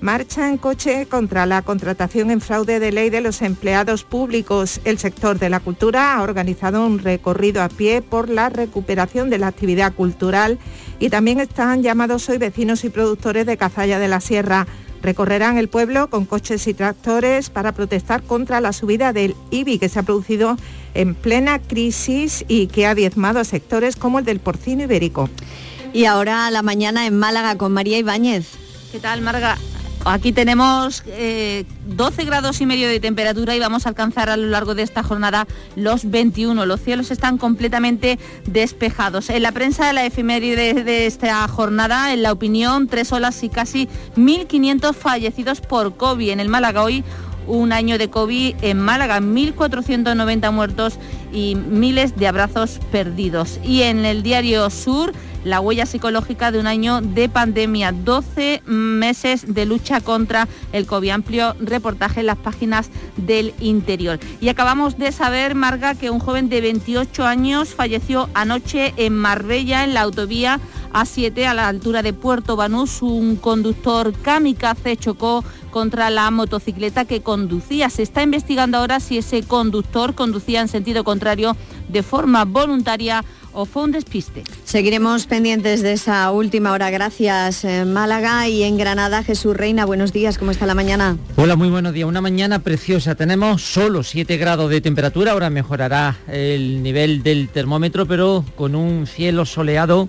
marcha en coche contra la contratación en fraude de ley de los empleados públicos. El sector de la cultura ha organizado un recorrido a pie por la recuperación de la actividad cultural y también están llamados hoy vecinos y productores de Cazalla de la Sierra. Recorrerán el pueblo con coches y tractores para protestar contra la subida del IBI que se ha producido en plena crisis y que ha diezmado a sectores como el del porcino ibérico.
Y ahora a la mañana en Málaga con María Ibáñez.
¿Qué tal, Marga? Aquí tenemos 12 eh, grados y medio de temperatura y vamos a alcanzar a lo largo de esta jornada los 21. Los cielos están completamente despejados. En la prensa de la efeméride de esta jornada, en la opinión, tres olas y casi 1.500 fallecidos por COVID. En el Málaga hoy un año de COVID en Málaga, 1.490 muertos y miles de abrazos perdidos. Y en el diario Sur, la huella psicológica de un año de pandemia, 12 meses de lucha contra el COVID. Amplio reportaje en las páginas del interior. Y acabamos de saber, Marga, que un joven de 28 años falleció anoche en Marbella, en la autovía A7, a la altura de Puerto Banús. Un conductor kamikaze chocó contra la motocicleta que conducía. Se está investigando ahora si ese conductor conducía en sentido contrario de forma voluntaria o fue un despiste.
Seguiremos pendientes de esa última hora. Gracias, en eh, Málaga y en Granada. Jesús Reina, buenos días. ¿Cómo está la mañana?
Hola, muy buenos días. Una mañana preciosa. Tenemos solo 7 grados de temperatura. Ahora mejorará el nivel del termómetro, pero con un cielo soleado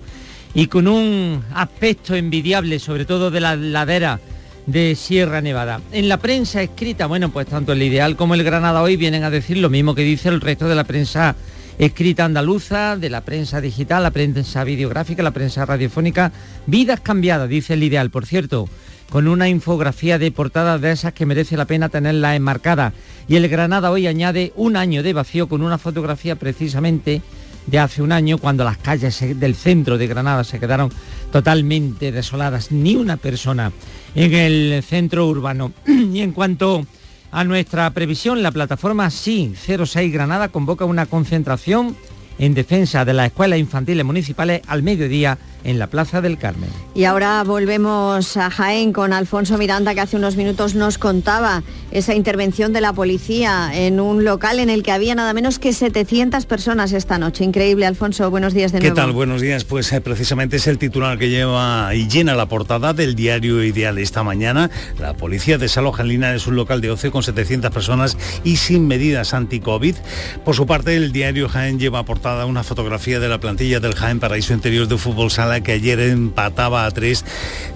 y con un aspecto envidiable, sobre todo de la ladera de Sierra Nevada. En la prensa escrita, bueno, pues tanto el Ideal como el Granada hoy vienen a decir lo mismo que dice el resto de la prensa escrita andaluza, de la prensa digital, la prensa videográfica, la prensa radiofónica. Vidas cambiadas, dice el Ideal. Por cierto, con una infografía de portada de esas que merece la pena tenerla enmarcada. Y el Granada hoy añade un año de vacío con una fotografía precisamente de hace un año cuando las calles del centro de Granada se quedaron totalmente desoladas, ni una persona en el centro urbano. <clears throat> y en cuanto a nuestra previsión, la plataforma Sí 06 Granada convoca una concentración en defensa de las escuelas infantiles municipales al mediodía en la Plaza del Carmen.
Y ahora volvemos a Jaén con Alfonso Miranda, que hace unos minutos nos contaba esa intervención de la policía en un local en el que había nada menos que 700 personas esta noche. Increíble, Alfonso. Buenos días de nuevo.
¿Qué tal? Buenos días. Pues eh, precisamente es el titular que lleva y llena la portada del diario Ideal esta mañana. La policía desaloja en Linares un local de ocio con 700 personas y sin medidas anti-COVID. Por su parte, el diario Jaén lleva portada una fotografía de la plantilla del Jaén Paraíso Interior de Fútbol Sala que ayer empataba a tres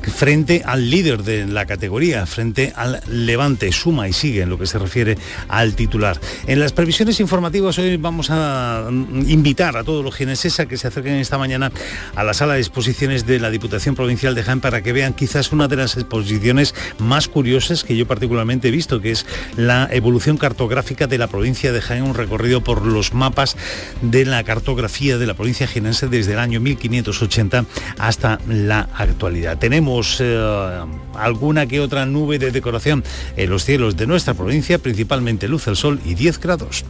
frente al líder de la categoría, frente al Levante. Suma y sigue en lo que se refiere al titular. En las previsiones informativas hoy vamos a mm, invitar a todos los jienenses a que se acerquen esta mañana a la sala de exposiciones de la Diputación Provincial de Jaén para que vean quizás una de las exposiciones más curiosas que yo particularmente he visto, que es la evolución cartográfica de la provincia de Jaén, un recorrido por los mapas de la cartografía de la provincia jienense desde el año 1580 hasta la actualidad. Tenemos eh, alguna que otra nube de decoración en los cielos de nuestra provincia, principalmente luz el sol y 10 grados.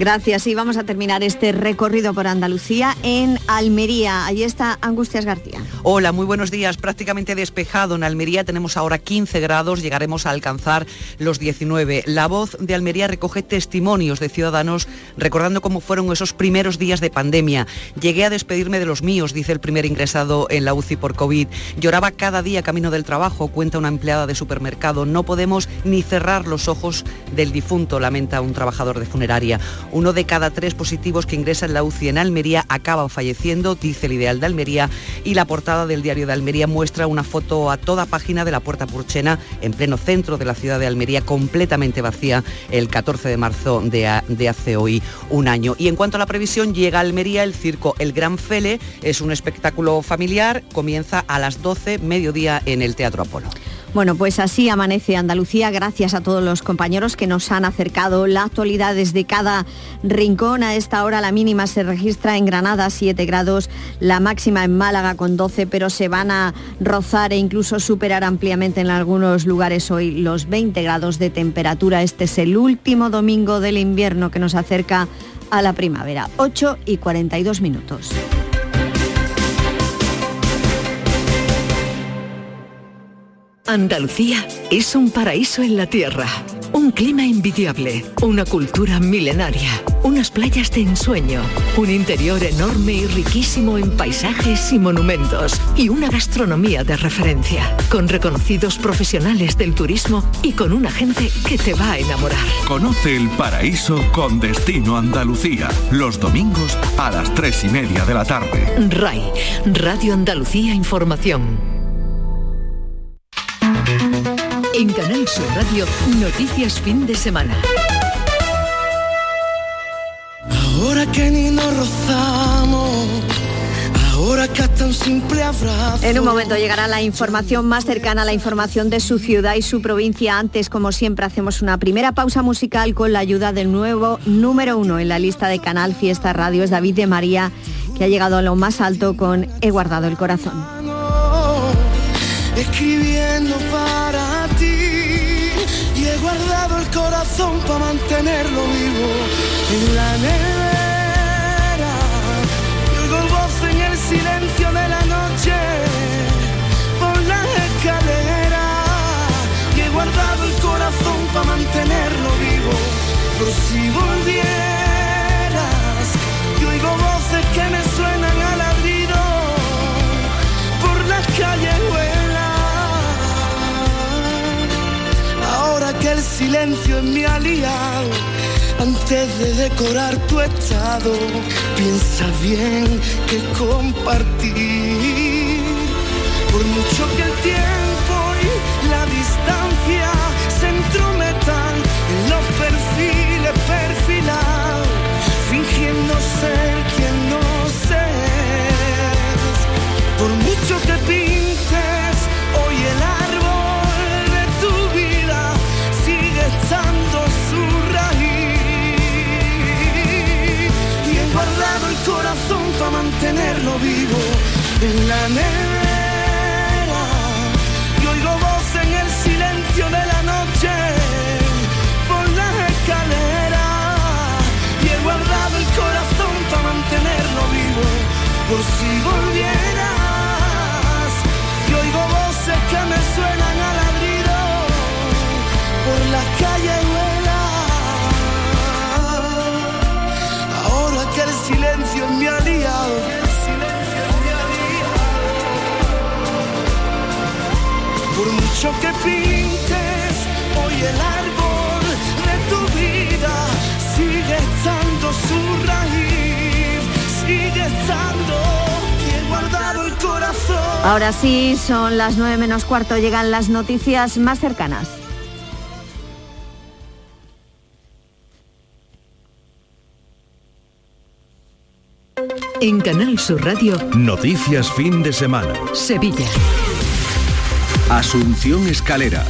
Gracias y vamos a terminar este recorrido por Andalucía en Almería. Allí está Angustias García.
Hola, muy buenos días. Prácticamente despejado en Almería. Tenemos ahora 15 grados, llegaremos a alcanzar los 19. La voz de Almería recoge testimonios de ciudadanos recordando cómo fueron esos primeros días de pandemia. Llegué a despedirme de los míos, dice el primer ingresado en la UCI por COVID. Lloraba cada día camino del trabajo, cuenta una empleada de supermercado. No podemos ni cerrar los ojos del difunto, lamenta un trabajador de funeraria. Uno de cada tres positivos que ingresan en la UCI en Almería acaban falleciendo, dice el ideal de Almería, y la portada del diario de Almería muestra una foto a toda página de la Puerta Purchena, en pleno centro de la ciudad de Almería, completamente vacía el 14 de marzo de, de hace hoy un año. Y en cuanto a la previsión, llega a Almería el circo El Gran Fele, es un espectáculo familiar, comienza a las 12, mediodía en el Teatro Apolo.
Bueno, pues así amanece Andalucía. Gracias a todos los compañeros que nos han acercado la actualidad desde cada rincón. A esta hora la mínima se registra en Granada 7 grados, la máxima en Málaga con 12, pero se van a rozar e incluso superar ampliamente en algunos lugares hoy los 20 grados de temperatura. Este es el último domingo del invierno que nos acerca a la primavera. 8 y 42 minutos.
Andalucía es un paraíso en la tierra. Un clima envidiable, una cultura milenaria, unas playas de ensueño, un interior enorme y riquísimo en paisajes y monumentos y una gastronomía de referencia, con reconocidos profesionales del turismo y con una gente que te va a enamorar.
Conoce el paraíso con destino Andalucía, los domingos a las tres y media de la tarde.
RAI, Radio Andalucía Información. En Canal Sur Radio, Noticias Fin de Semana.
Ahora que ni nos rozamos. Ahora que hasta un simple abrazo.
En un momento llegará la información más cercana a la información de su ciudad y su provincia. Antes, como siempre, hacemos una primera pausa musical con la ayuda del nuevo número uno en la lista de Canal Fiesta Radio. Es David de María, que ha llegado a lo más alto con He guardado el corazón.
Escribiendo para corazón para mantenerlo vivo en la nevera. Y oigo voz en el silencio de la noche por las escaleras y he guardado el corazón para mantenerlo vivo por si silencio es mi aliado, antes de decorar tu estado, piensa bien que compartir. Por mucho que el tiempo mantenerlo vivo en la neve. Mucho que pintes hoy el árbol de tu vida, sigue estando su raíz, sigue estando y he guardado el corazón.
Ahora sí, son las 9 menos cuarto, llegan las noticias más cercanas.
En Canal Sur Radio,
Noticias fin de semana.
Sevilla.
Asunción Escalera.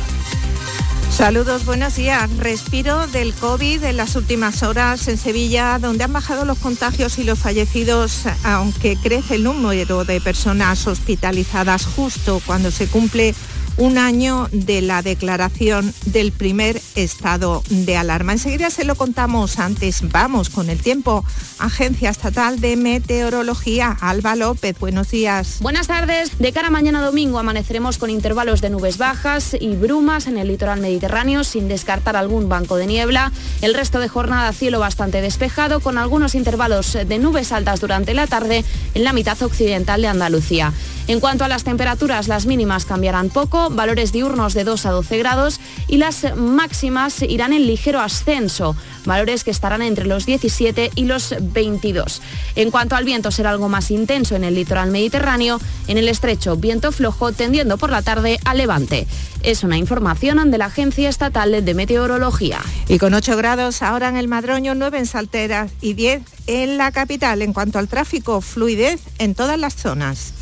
Saludos, buenos días. Respiro del COVID en las últimas horas en Sevilla, donde han bajado los contagios y los fallecidos, aunque crece el número de personas hospitalizadas justo cuando se cumple un año de la declaración del primer estado de alarma. Enseguida se lo contamos antes. Vamos con el tiempo. Agencia Estatal de Meteorología, Alba López, buenos días.
Buenas tardes. De cara a mañana domingo amaneceremos con intervalos de nubes bajas y brumas en el litoral mediterráneo, sin descartar algún banco de niebla. El resto de jornada cielo bastante despejado, con algunos intervalos de nubes altas durante la tarde en la mitad occidental de Andalucía. En cuanto a las temperaturas, las mínimas cambiarán poco, valores diurnos de 2 a 12 grados y las máximas irán en ligero ascenso, valores que estarán entre los 17 y los 22. En cuanto al viento, será algo más intenso en el litoral mediterráneo, en el estrecho viento flojo tendiendo por la tarde a levante. Es una información de la Agencia Estatal de Meteorología.
Y con 8 grados ahora en el Madroño, 9 en Salteras y 10 en la capital. En cuanto al tráfico, fluidez en todas las zonas.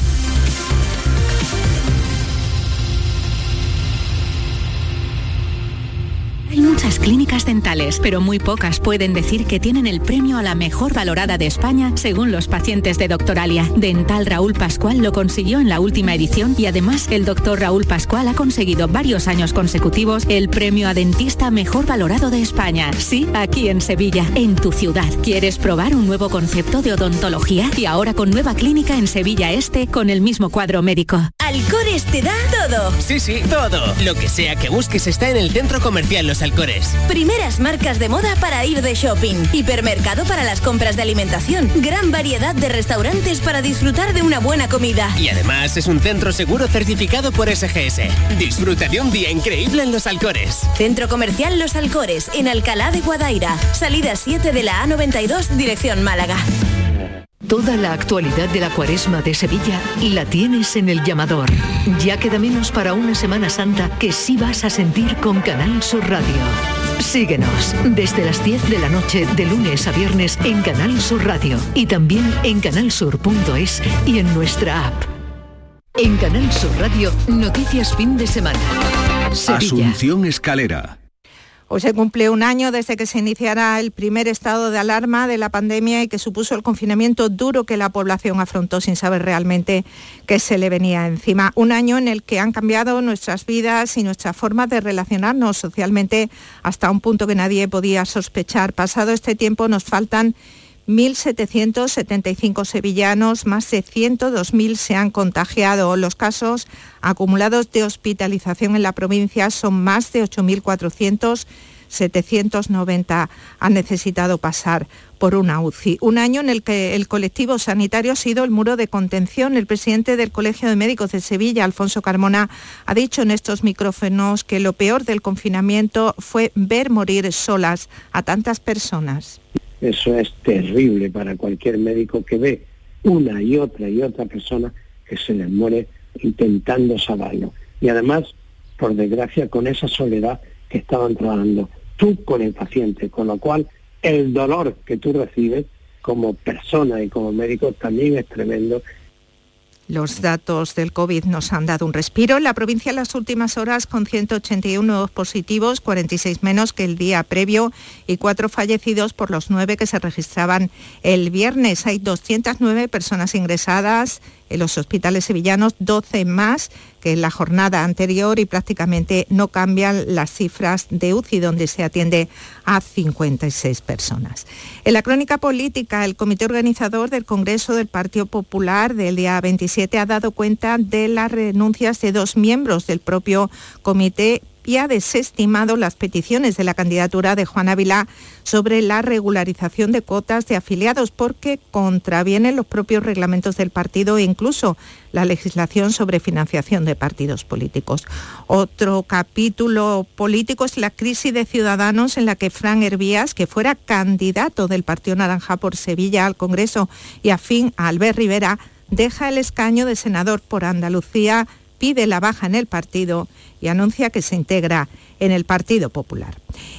Hay muchas clínicas dentales, pero muy pocas pueden decir que tienen el premio a la mejor valorada de España según los pacientes de Doctoralia. Dental Raúl Pascual lo consiguió en la última edición y además el doctor Raúl Pascual ha conseguido varios años consecutivos el premio a dentista mejor valorado de España. Sí, aquí en Sevilla, en tu ciudad. ¿Quieres probar un nuevo concepto de odontología? Y ahora con nueva clínica en Sevilla Este con el mismo cuadro médico.
Alcores te da todo.
Sí, sí, todo. Lo que sea que busques está en el centro comercial Los Alcores.
Primeras marcas de moda para ir de shopping. Hipermercado para las compras de alimentación. Gran variedad de restaurantes para disfrutar de una buena comida.
Y además es un centro seguro certificado por SGS. Disfruta de un día increíble en Los Alcores.
Centro Comercial Los Alcores, en Alcalá de Guadaira. Salida 7 de la A92, dirección Málaga.
Toda la actualidad de la cuaresma de Sevilla la tienes en el llamador. Ya queda menos para una Semana Santa que sí vas a sentir con Canal Sur Radio. Síguenos desde las 10 de la noche de lunes a viernes en Canal Sur Radio y también en canalsur.es y en nuestra app. En Canal Sur Radio, noticias fin de semana.
Asunción Escalera.
Hoy se cumple un año desde que se iniciara el primer estado de alarma de la pandemia y que supuso el confinamiento duro que la población afrontó sin saber realmente qué se le venía encima. Un año en el que han cambiado nuestras vidas y nuestra forma de relacionarnos socialmente hasta un punto que nadie podía sospechar. Pasado este tiempo nos faltan 1.775 sevillanos, más de 102.000 se han contagiado. Los casos acumulados de hospitalización en la provincia son más de 8.400. 790 han necesitado pasar por una UCI. Un año en el que el colectivo sanitario ha sido el muro de contención. El presidente del Colegio de Médicos de Sevilla, Alfonso Carmona, ha dicho en estos micrófonos que lo peor del confinamiento fue ver morir solas a tantas personas.
Eso es terrible para cualquier médico que ve una y otra y otra persona que se les muere intentando salvarlo. Y además, por desgracia, con esa soledad que estaban trabajando tú con el paciente, con lo cual el dolor que tú recibes como persona y como médico también es tremendo
Los datos del COVID nos han dado un respiro. En la provincia en las últimas horas con 181 nuevos positivos, 46 menos que el día previo y cuatro fallecidos por los nueve que se registraban el viernes. Hay 209 personas ingresadas en los hospitales sevillanos, 12 más que en la jornada anterior y prácticamente no cambian las cifras de UCI, donde se atiende a 56 personas. En la crónica política, el comité organizador del Congreso del Partido Popular del día 27 ha dado cuenta de las renuncias de dos miembros del propio comité y ha desestimado las peticiones de la candidatura de Juan Ávila sobre la regularización de cuotas de afiliados porque contravienen los propios reglamentos del partido e incluso la legislación sobre financiación de partidos políticos. Otro capítulo político es la crisis de Ciudadanos en la que Fran Hervías, que fuera candidato del Partido Naranja por Sevilla al Congreso y afín a Albert Rivera, deja el escaño de senador por Andalucía, pide la baja en el partido y anuncia que se integra en el Partido Popular.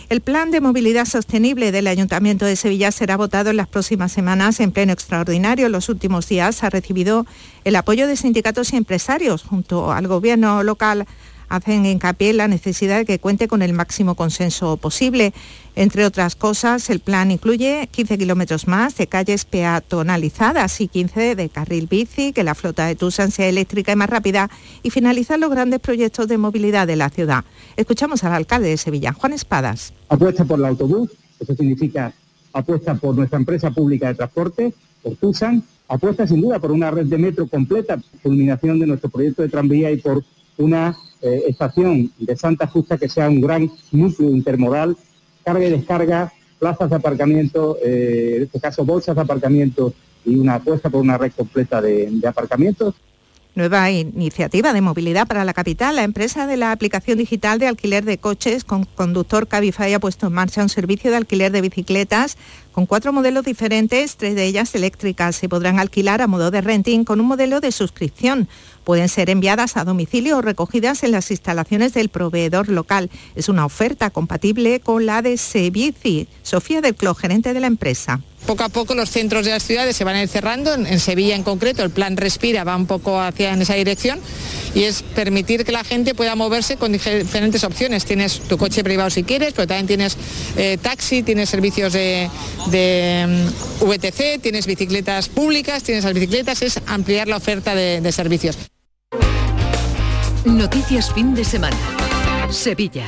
El plan de movilidad sostenible del Ayuntamiento de Sevilla será votado en las próximas semanas en pleno extraordinario. En los últimos días ha recibido el apoyo de sindicatos y empresarios junto al gobierno local hacen hincapié en la necesidad de que cuente con el máximo consenso posible. Entre otras cosas, el plan incluye 15 kilómetros más de calles peatonalizadas y 15 de carril bici, que la flota de Tusan sea eléctrica y más rápida y finalizar los grandes proyectos de movilidad de la ciudad. Escuchamos al alcalde de Sevilla, Juan Espadas.
Apuesta por el autobús, eso significa apuesta por nuestra empresa pública de transporte, por Tusan, apuesta sin duda por una red de metro completa, culminación de nuestro proyecto de tranvía y por una eh, estación de Santa Justa que sea un gran núcleo intermodal, carga y descarga, plazas de aparcamiento, eh, en este caso bolsas de aparcamiento y una apuesta por una red completa de, de aparcamientos.
Nueva iniciativa de movilidad para la capital. La empresa de la aplicación digital de alquiler de coches con conductor Cabify ha puesto en marcha un servicio de alquiler de bicicletas con cuatro modelos diferentes, tres de ellas eléctricas. Se podrán alquilar a modo de renting con un modelo de suscripción. Pueden ser enviadas a domicilio o recogidas en las instalaciones del proveedor local. Es una oferta compatible con la de Sebici. Sofía del Clo, gerente de la empresa.
Poco a poco los centros de las ciudades se van a ir cerrando, en Sevilla en concreto el plan Respira va un poco hacia en esa dirección y es permitir que la gente pueda moverse con diferentes opciones. Tienes tu coche privado si quieres, pero también tienes eh, taxi, tienes servicios de, mm, VTC, tienes bicicletas públicas, tienes las bicicletas, es ampliar la oferta de servicios.
Noticias fin de semana. Sevilla.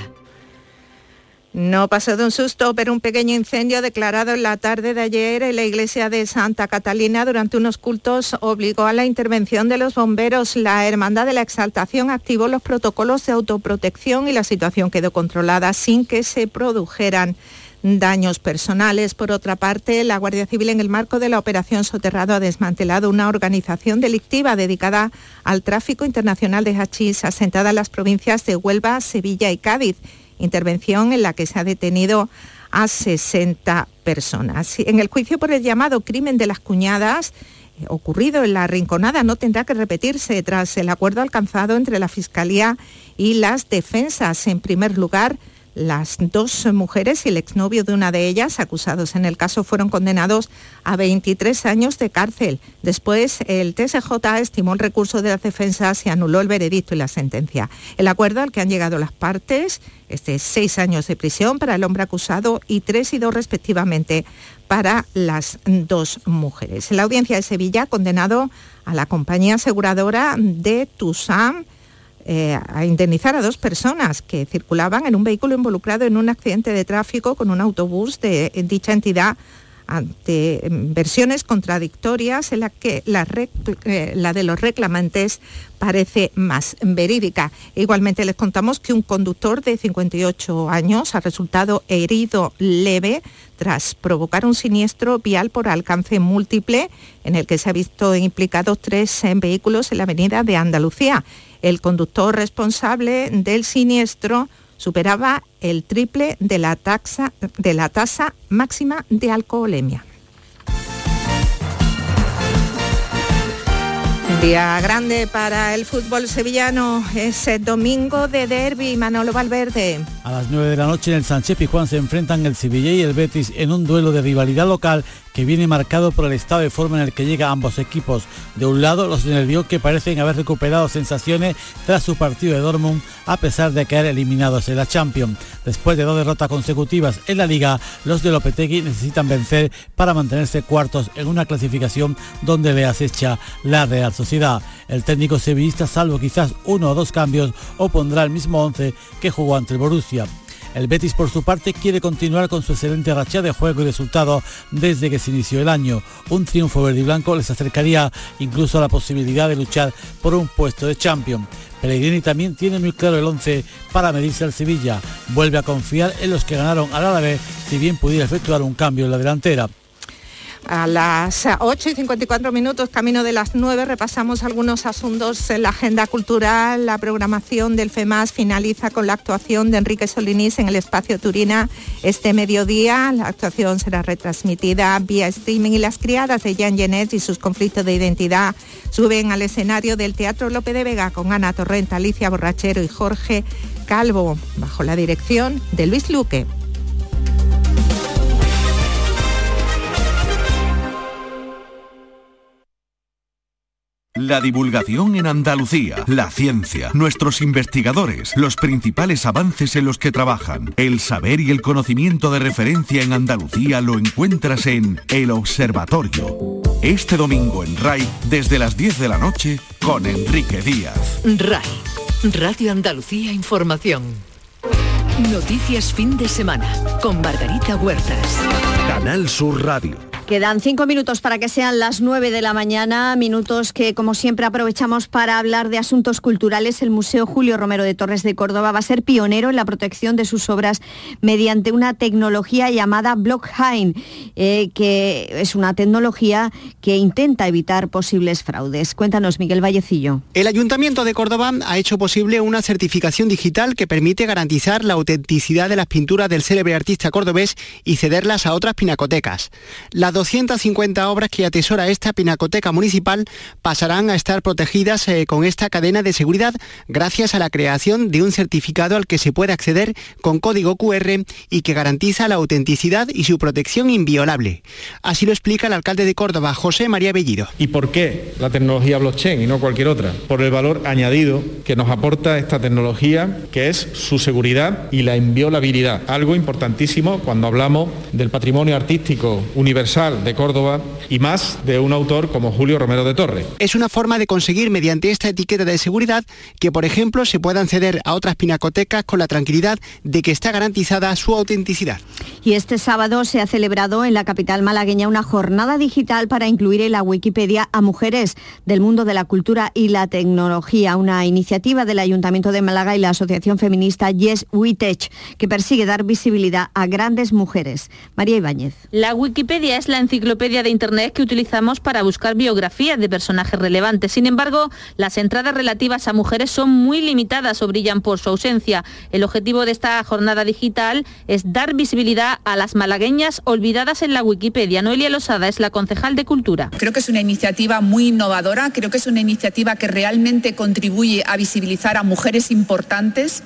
No pasó de un susto, pero un pequeño incendio declarado en la tarde de ayer en la iglesia de Santa Catalina durante unos cultos obligó a la intervención de los bomberos. La Hermandad de la Exaltación activó los protocolos de autoprotección y la situación quedó controlada sin que se produjeran daños personales. Por otra parte, la Guardia Civil en el marco de la Operación Soterrado ha desmantelado una organización delictiva dedicada al tráfico internacional de hachís asentada en las provincias de Huelva, Sevilla y Cádiz intervención en la que se ha detenido a 60 personas. En el juicio por el llamado crimen de las cuñadas, eh, ocurrido en la Rinconada no tendrá que repetirse tras el acuerdo alcanzado entre la Fiscalía y las defensas. En primer lugar, las dos mujeres y el exnovio de una de ellas, acusados en el caso, fueron condenados a 23 años de cárcel. Después, el TSJ estimó el recurso de las defensas y anuló el veredicto y la sentencia. El acuerdo al que han llegado las partes es de seis años de prisión para el hombre acusado y tres y dos respectivamente para las dos mujeres. La audiencia de Sevilla ha condenado a la compañía aseguradora de Tusam eh, a indemnizar a dos personas que circulaban en un vehículo involucrado en un accidente de tráfico con un autobús de dicha entidad ante versiones contradictorias en las que la, eh, la, de los reclamantes parece más verídica. Igualmente les contamos que un conductor de 58 años ha resultado herido leve tras provocar un siniestro vial por alcance múltiple en el que se ha visto implicados tres vehículos en la avenida de Andalucía. El conductor responsable del siniestro superaba el triple de la, tasa máxima de alcoholemia. Día grande para el fútbol sevillano, ese domingo de derby, Manolo Valverde.
A las 9 de la noche en el Sánchez Pijuán se enfrentan el Sevilla y el Betis en un duelo de rivalidad local
que viene marcado por el estado de forma en el que llegan ambos equipos. De un lado, los de Nervión que parecen haber recuperado sensaciones tras su partido de Dortmund a pesar de quedar eliminados en la Champions. Después de dos derrotas consecutivas en la liga, los de Lopetegui necesitan vencer para mantenerse cuartos en una clasificación donde le acecha la Real Sociedad. El técnico sevillista, salvo quizás uno o dos cambios, opondrá el mismo once que jugó ante el Borussia. El Betis por su parte quiere continuar con su excelente racha de juego y resultados desde que se inició el año. Un triunfo verde y blanco les acercaría incluso a la posibilidad de luchar por un puesto de champion. Pellegrini también tiene muy claro el 11 para medirse al Sevilla. Vuelve a confiar en los que ganaron al Árabe, si bien pudiera efectuar un cambio en la delantera.
A las 8 y 54 minutos, camino de las 9, repasamos algunos asuntos en la agenda cultural. La programación del FEMAS finaliza con la actuación de Enrique Solinís en el espacio Turina este mediodía. La actuación será retransmitida vía streaming y las criadas de Jean Genet y sus conflictos de identidad suben al escenario del Teatro Lope de Vega con Ana Torrenta, Alicia Borrachero y Jorge Calvo, bajo la dirección de Luis Luque.
La divulgación en Andalucía, la ciencia, nuestros investigadores, los principales avances en los que trabajan, el saber y el conocimiento de referencia en Andalucía lo encuentras en El Observatorio. Este domingo en RAI, desde las 10 de la noche, con Enrique Díaz.
RAI, Radio Andalucía Información. Noticias fin de semana, con Margarita Huertas.
Canal Sur Radio.
Quedan cinco minutos para que sean las nueve de la mañana, minutos que como siempre aprovechamos para hablar de asuntos culturales. El Museo Julio Romero de Torres de Córdoba va a ser pionero en la protección de sus obras mediante una tecnología llamada blockchain, eh, que es una tecnología que intenta evitar posibles fraudes. Cuéntanos, Miguel Vallecillo.
El Ayuntamiento de Córdoba ha hecho posible una certificación digital que permite garantizar la autenticidad de las pinturas del célebre artista cordobés y cederlas a otras pinacotecas. 250 obras que atesora esta pinacoteca municipal pasarán a estar protegidas eh, con esta cadena de seguridad gracias a la creación de un certificado al que se puede acceder con código QR y que garantiza la autenticidad y su protección inviolable. Así lo explica el alcalde de Córdoba, José María Bellido.
¿Y por qué la tecnología blockchain y no cualquier otra? Por el valor añadido que nos aporta esta tecnología, que es su seguridad y la inviolabilidad, algo importantísimo cuando hablamos del patrimonio artístico universal de Córdoba y más de un autor como Julio Romero de Torre.
Es una forma de conseguir mediante esta etiqueta de seguridad que, por ejemplo, se puedan ceder a otras pinacotecas con la tranquilidad de que está garantizada su autenticidad.
Y este sábado se ha celebrado en la capital malagueña una jornada digital para incluir en la Wikipedia a mujeres del mundo de la cultura y la tecnología, una iniciativa del Ayuntamiento de Málaga y la asociación feminista Yes We que persigue dar visibilidad a grandes mujeres. María Ibáñez.
La Wikipedia es la enciclopedia de Internet que utilizamos para buscar biografías de personajes relevantes. Sin embargo, las entradas relativas a mujeres son muy limitadas o brillan por su ausencia. El objetivo de esta jornada digital es dar visibilidad a las malagueñas olvidadas en la Wikipedia. Noelia Losada es la concejal de Cultura.
Creo que es una iniciativa muy innovadora, creo que es una iniciativa que realmente contribuye a visibilizar a mujeres importantes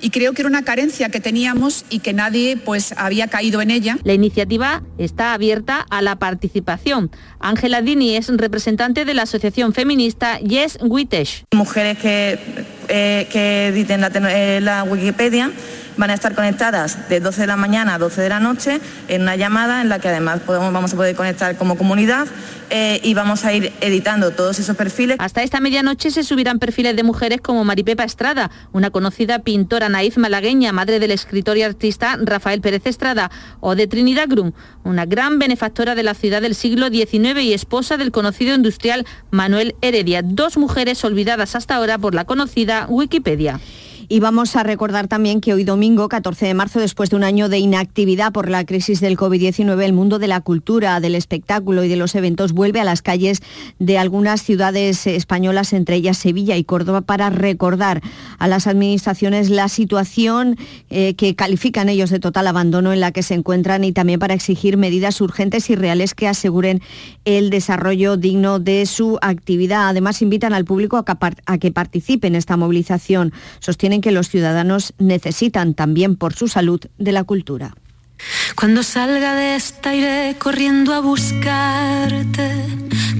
y creo que era una carencia que teníamos y que nadie pues había caído en ella.
La iniciativa está abierta a la participación. Ángela Dini es representante de la asociación feminista Yes Witesh.
Mujeres que, eh, que editen la, eh, la Wikipedia van a estar conectadas de 12 de la mañana a 12 de la noche en una llamada en la que además podemos, vamos a poder conectar como comunidad eh, y vamos a ir editando todos esos perfiles.
Hasta esta medianoche se subirán perfiles de mujeres como Maripepa Estrada, una conocida pintora naif malagueña, madre del escritor y artista Rafael Pérez Estrada, o de Trinidad Grum, una gran benefactora de la ciudad del siglo XIX y esposa del conocido industrial Manuel Heredia, dos mujeres olvidadas hasta ahora por la conocida Wikipedia.
Y vamos a recordar también que hoy domingo, 14 de marzo, después de un año de inactividad por la crisis del COVID-19, el mundo de la cultura, del espectáculo y de los eventos vuelve a las calles de algunas ciudades españolas, entre ellas Sevilla y Córdoba, para recordar a las administraciones la situación eh, que califican ellos de total abandono en la que se encuentran y también para exigir medidas urgentes y reales que aseguren el desarrollo digno de su actividad. Además, invitan al público a que, participe en esta movilización. Sostienen que los ciudadanos necesitan también por su salud de la cultura.
Cuando salga de esta iré corriendo a buscarte.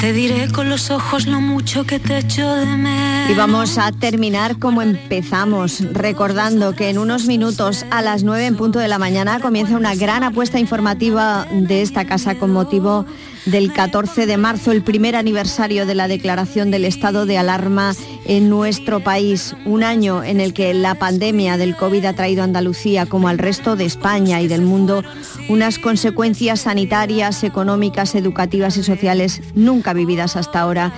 Te diré con los ojos lo mucho que te echo de menos.
Y vamos a terminar como empezamos, recordando que en unos minutos a las 9 en punto de la mañana comienza una gran apuesta informativa de esta casa con motivo del 14 de marzo, el primer aniversario de la declaración del estado de alarma en nuestro país, un año en el que la pandemia del COVID ha traído a Andalucía, como al resto de España y del mundo, unas consecuencias sanitarias, económicas, educativas y sociales nunca vividas hasta ahora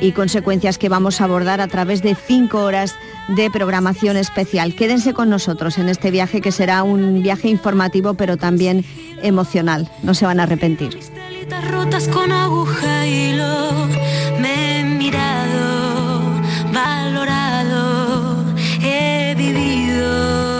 y consecuencias que vamos a abordar a través de cinco horas de programación especial. Quédense con nosotros en este viaje que será un viaje informativo pero también emocional. No se van a arrepentir
Rotas con aguja y hilo, me he mirado, valorado, he vivido.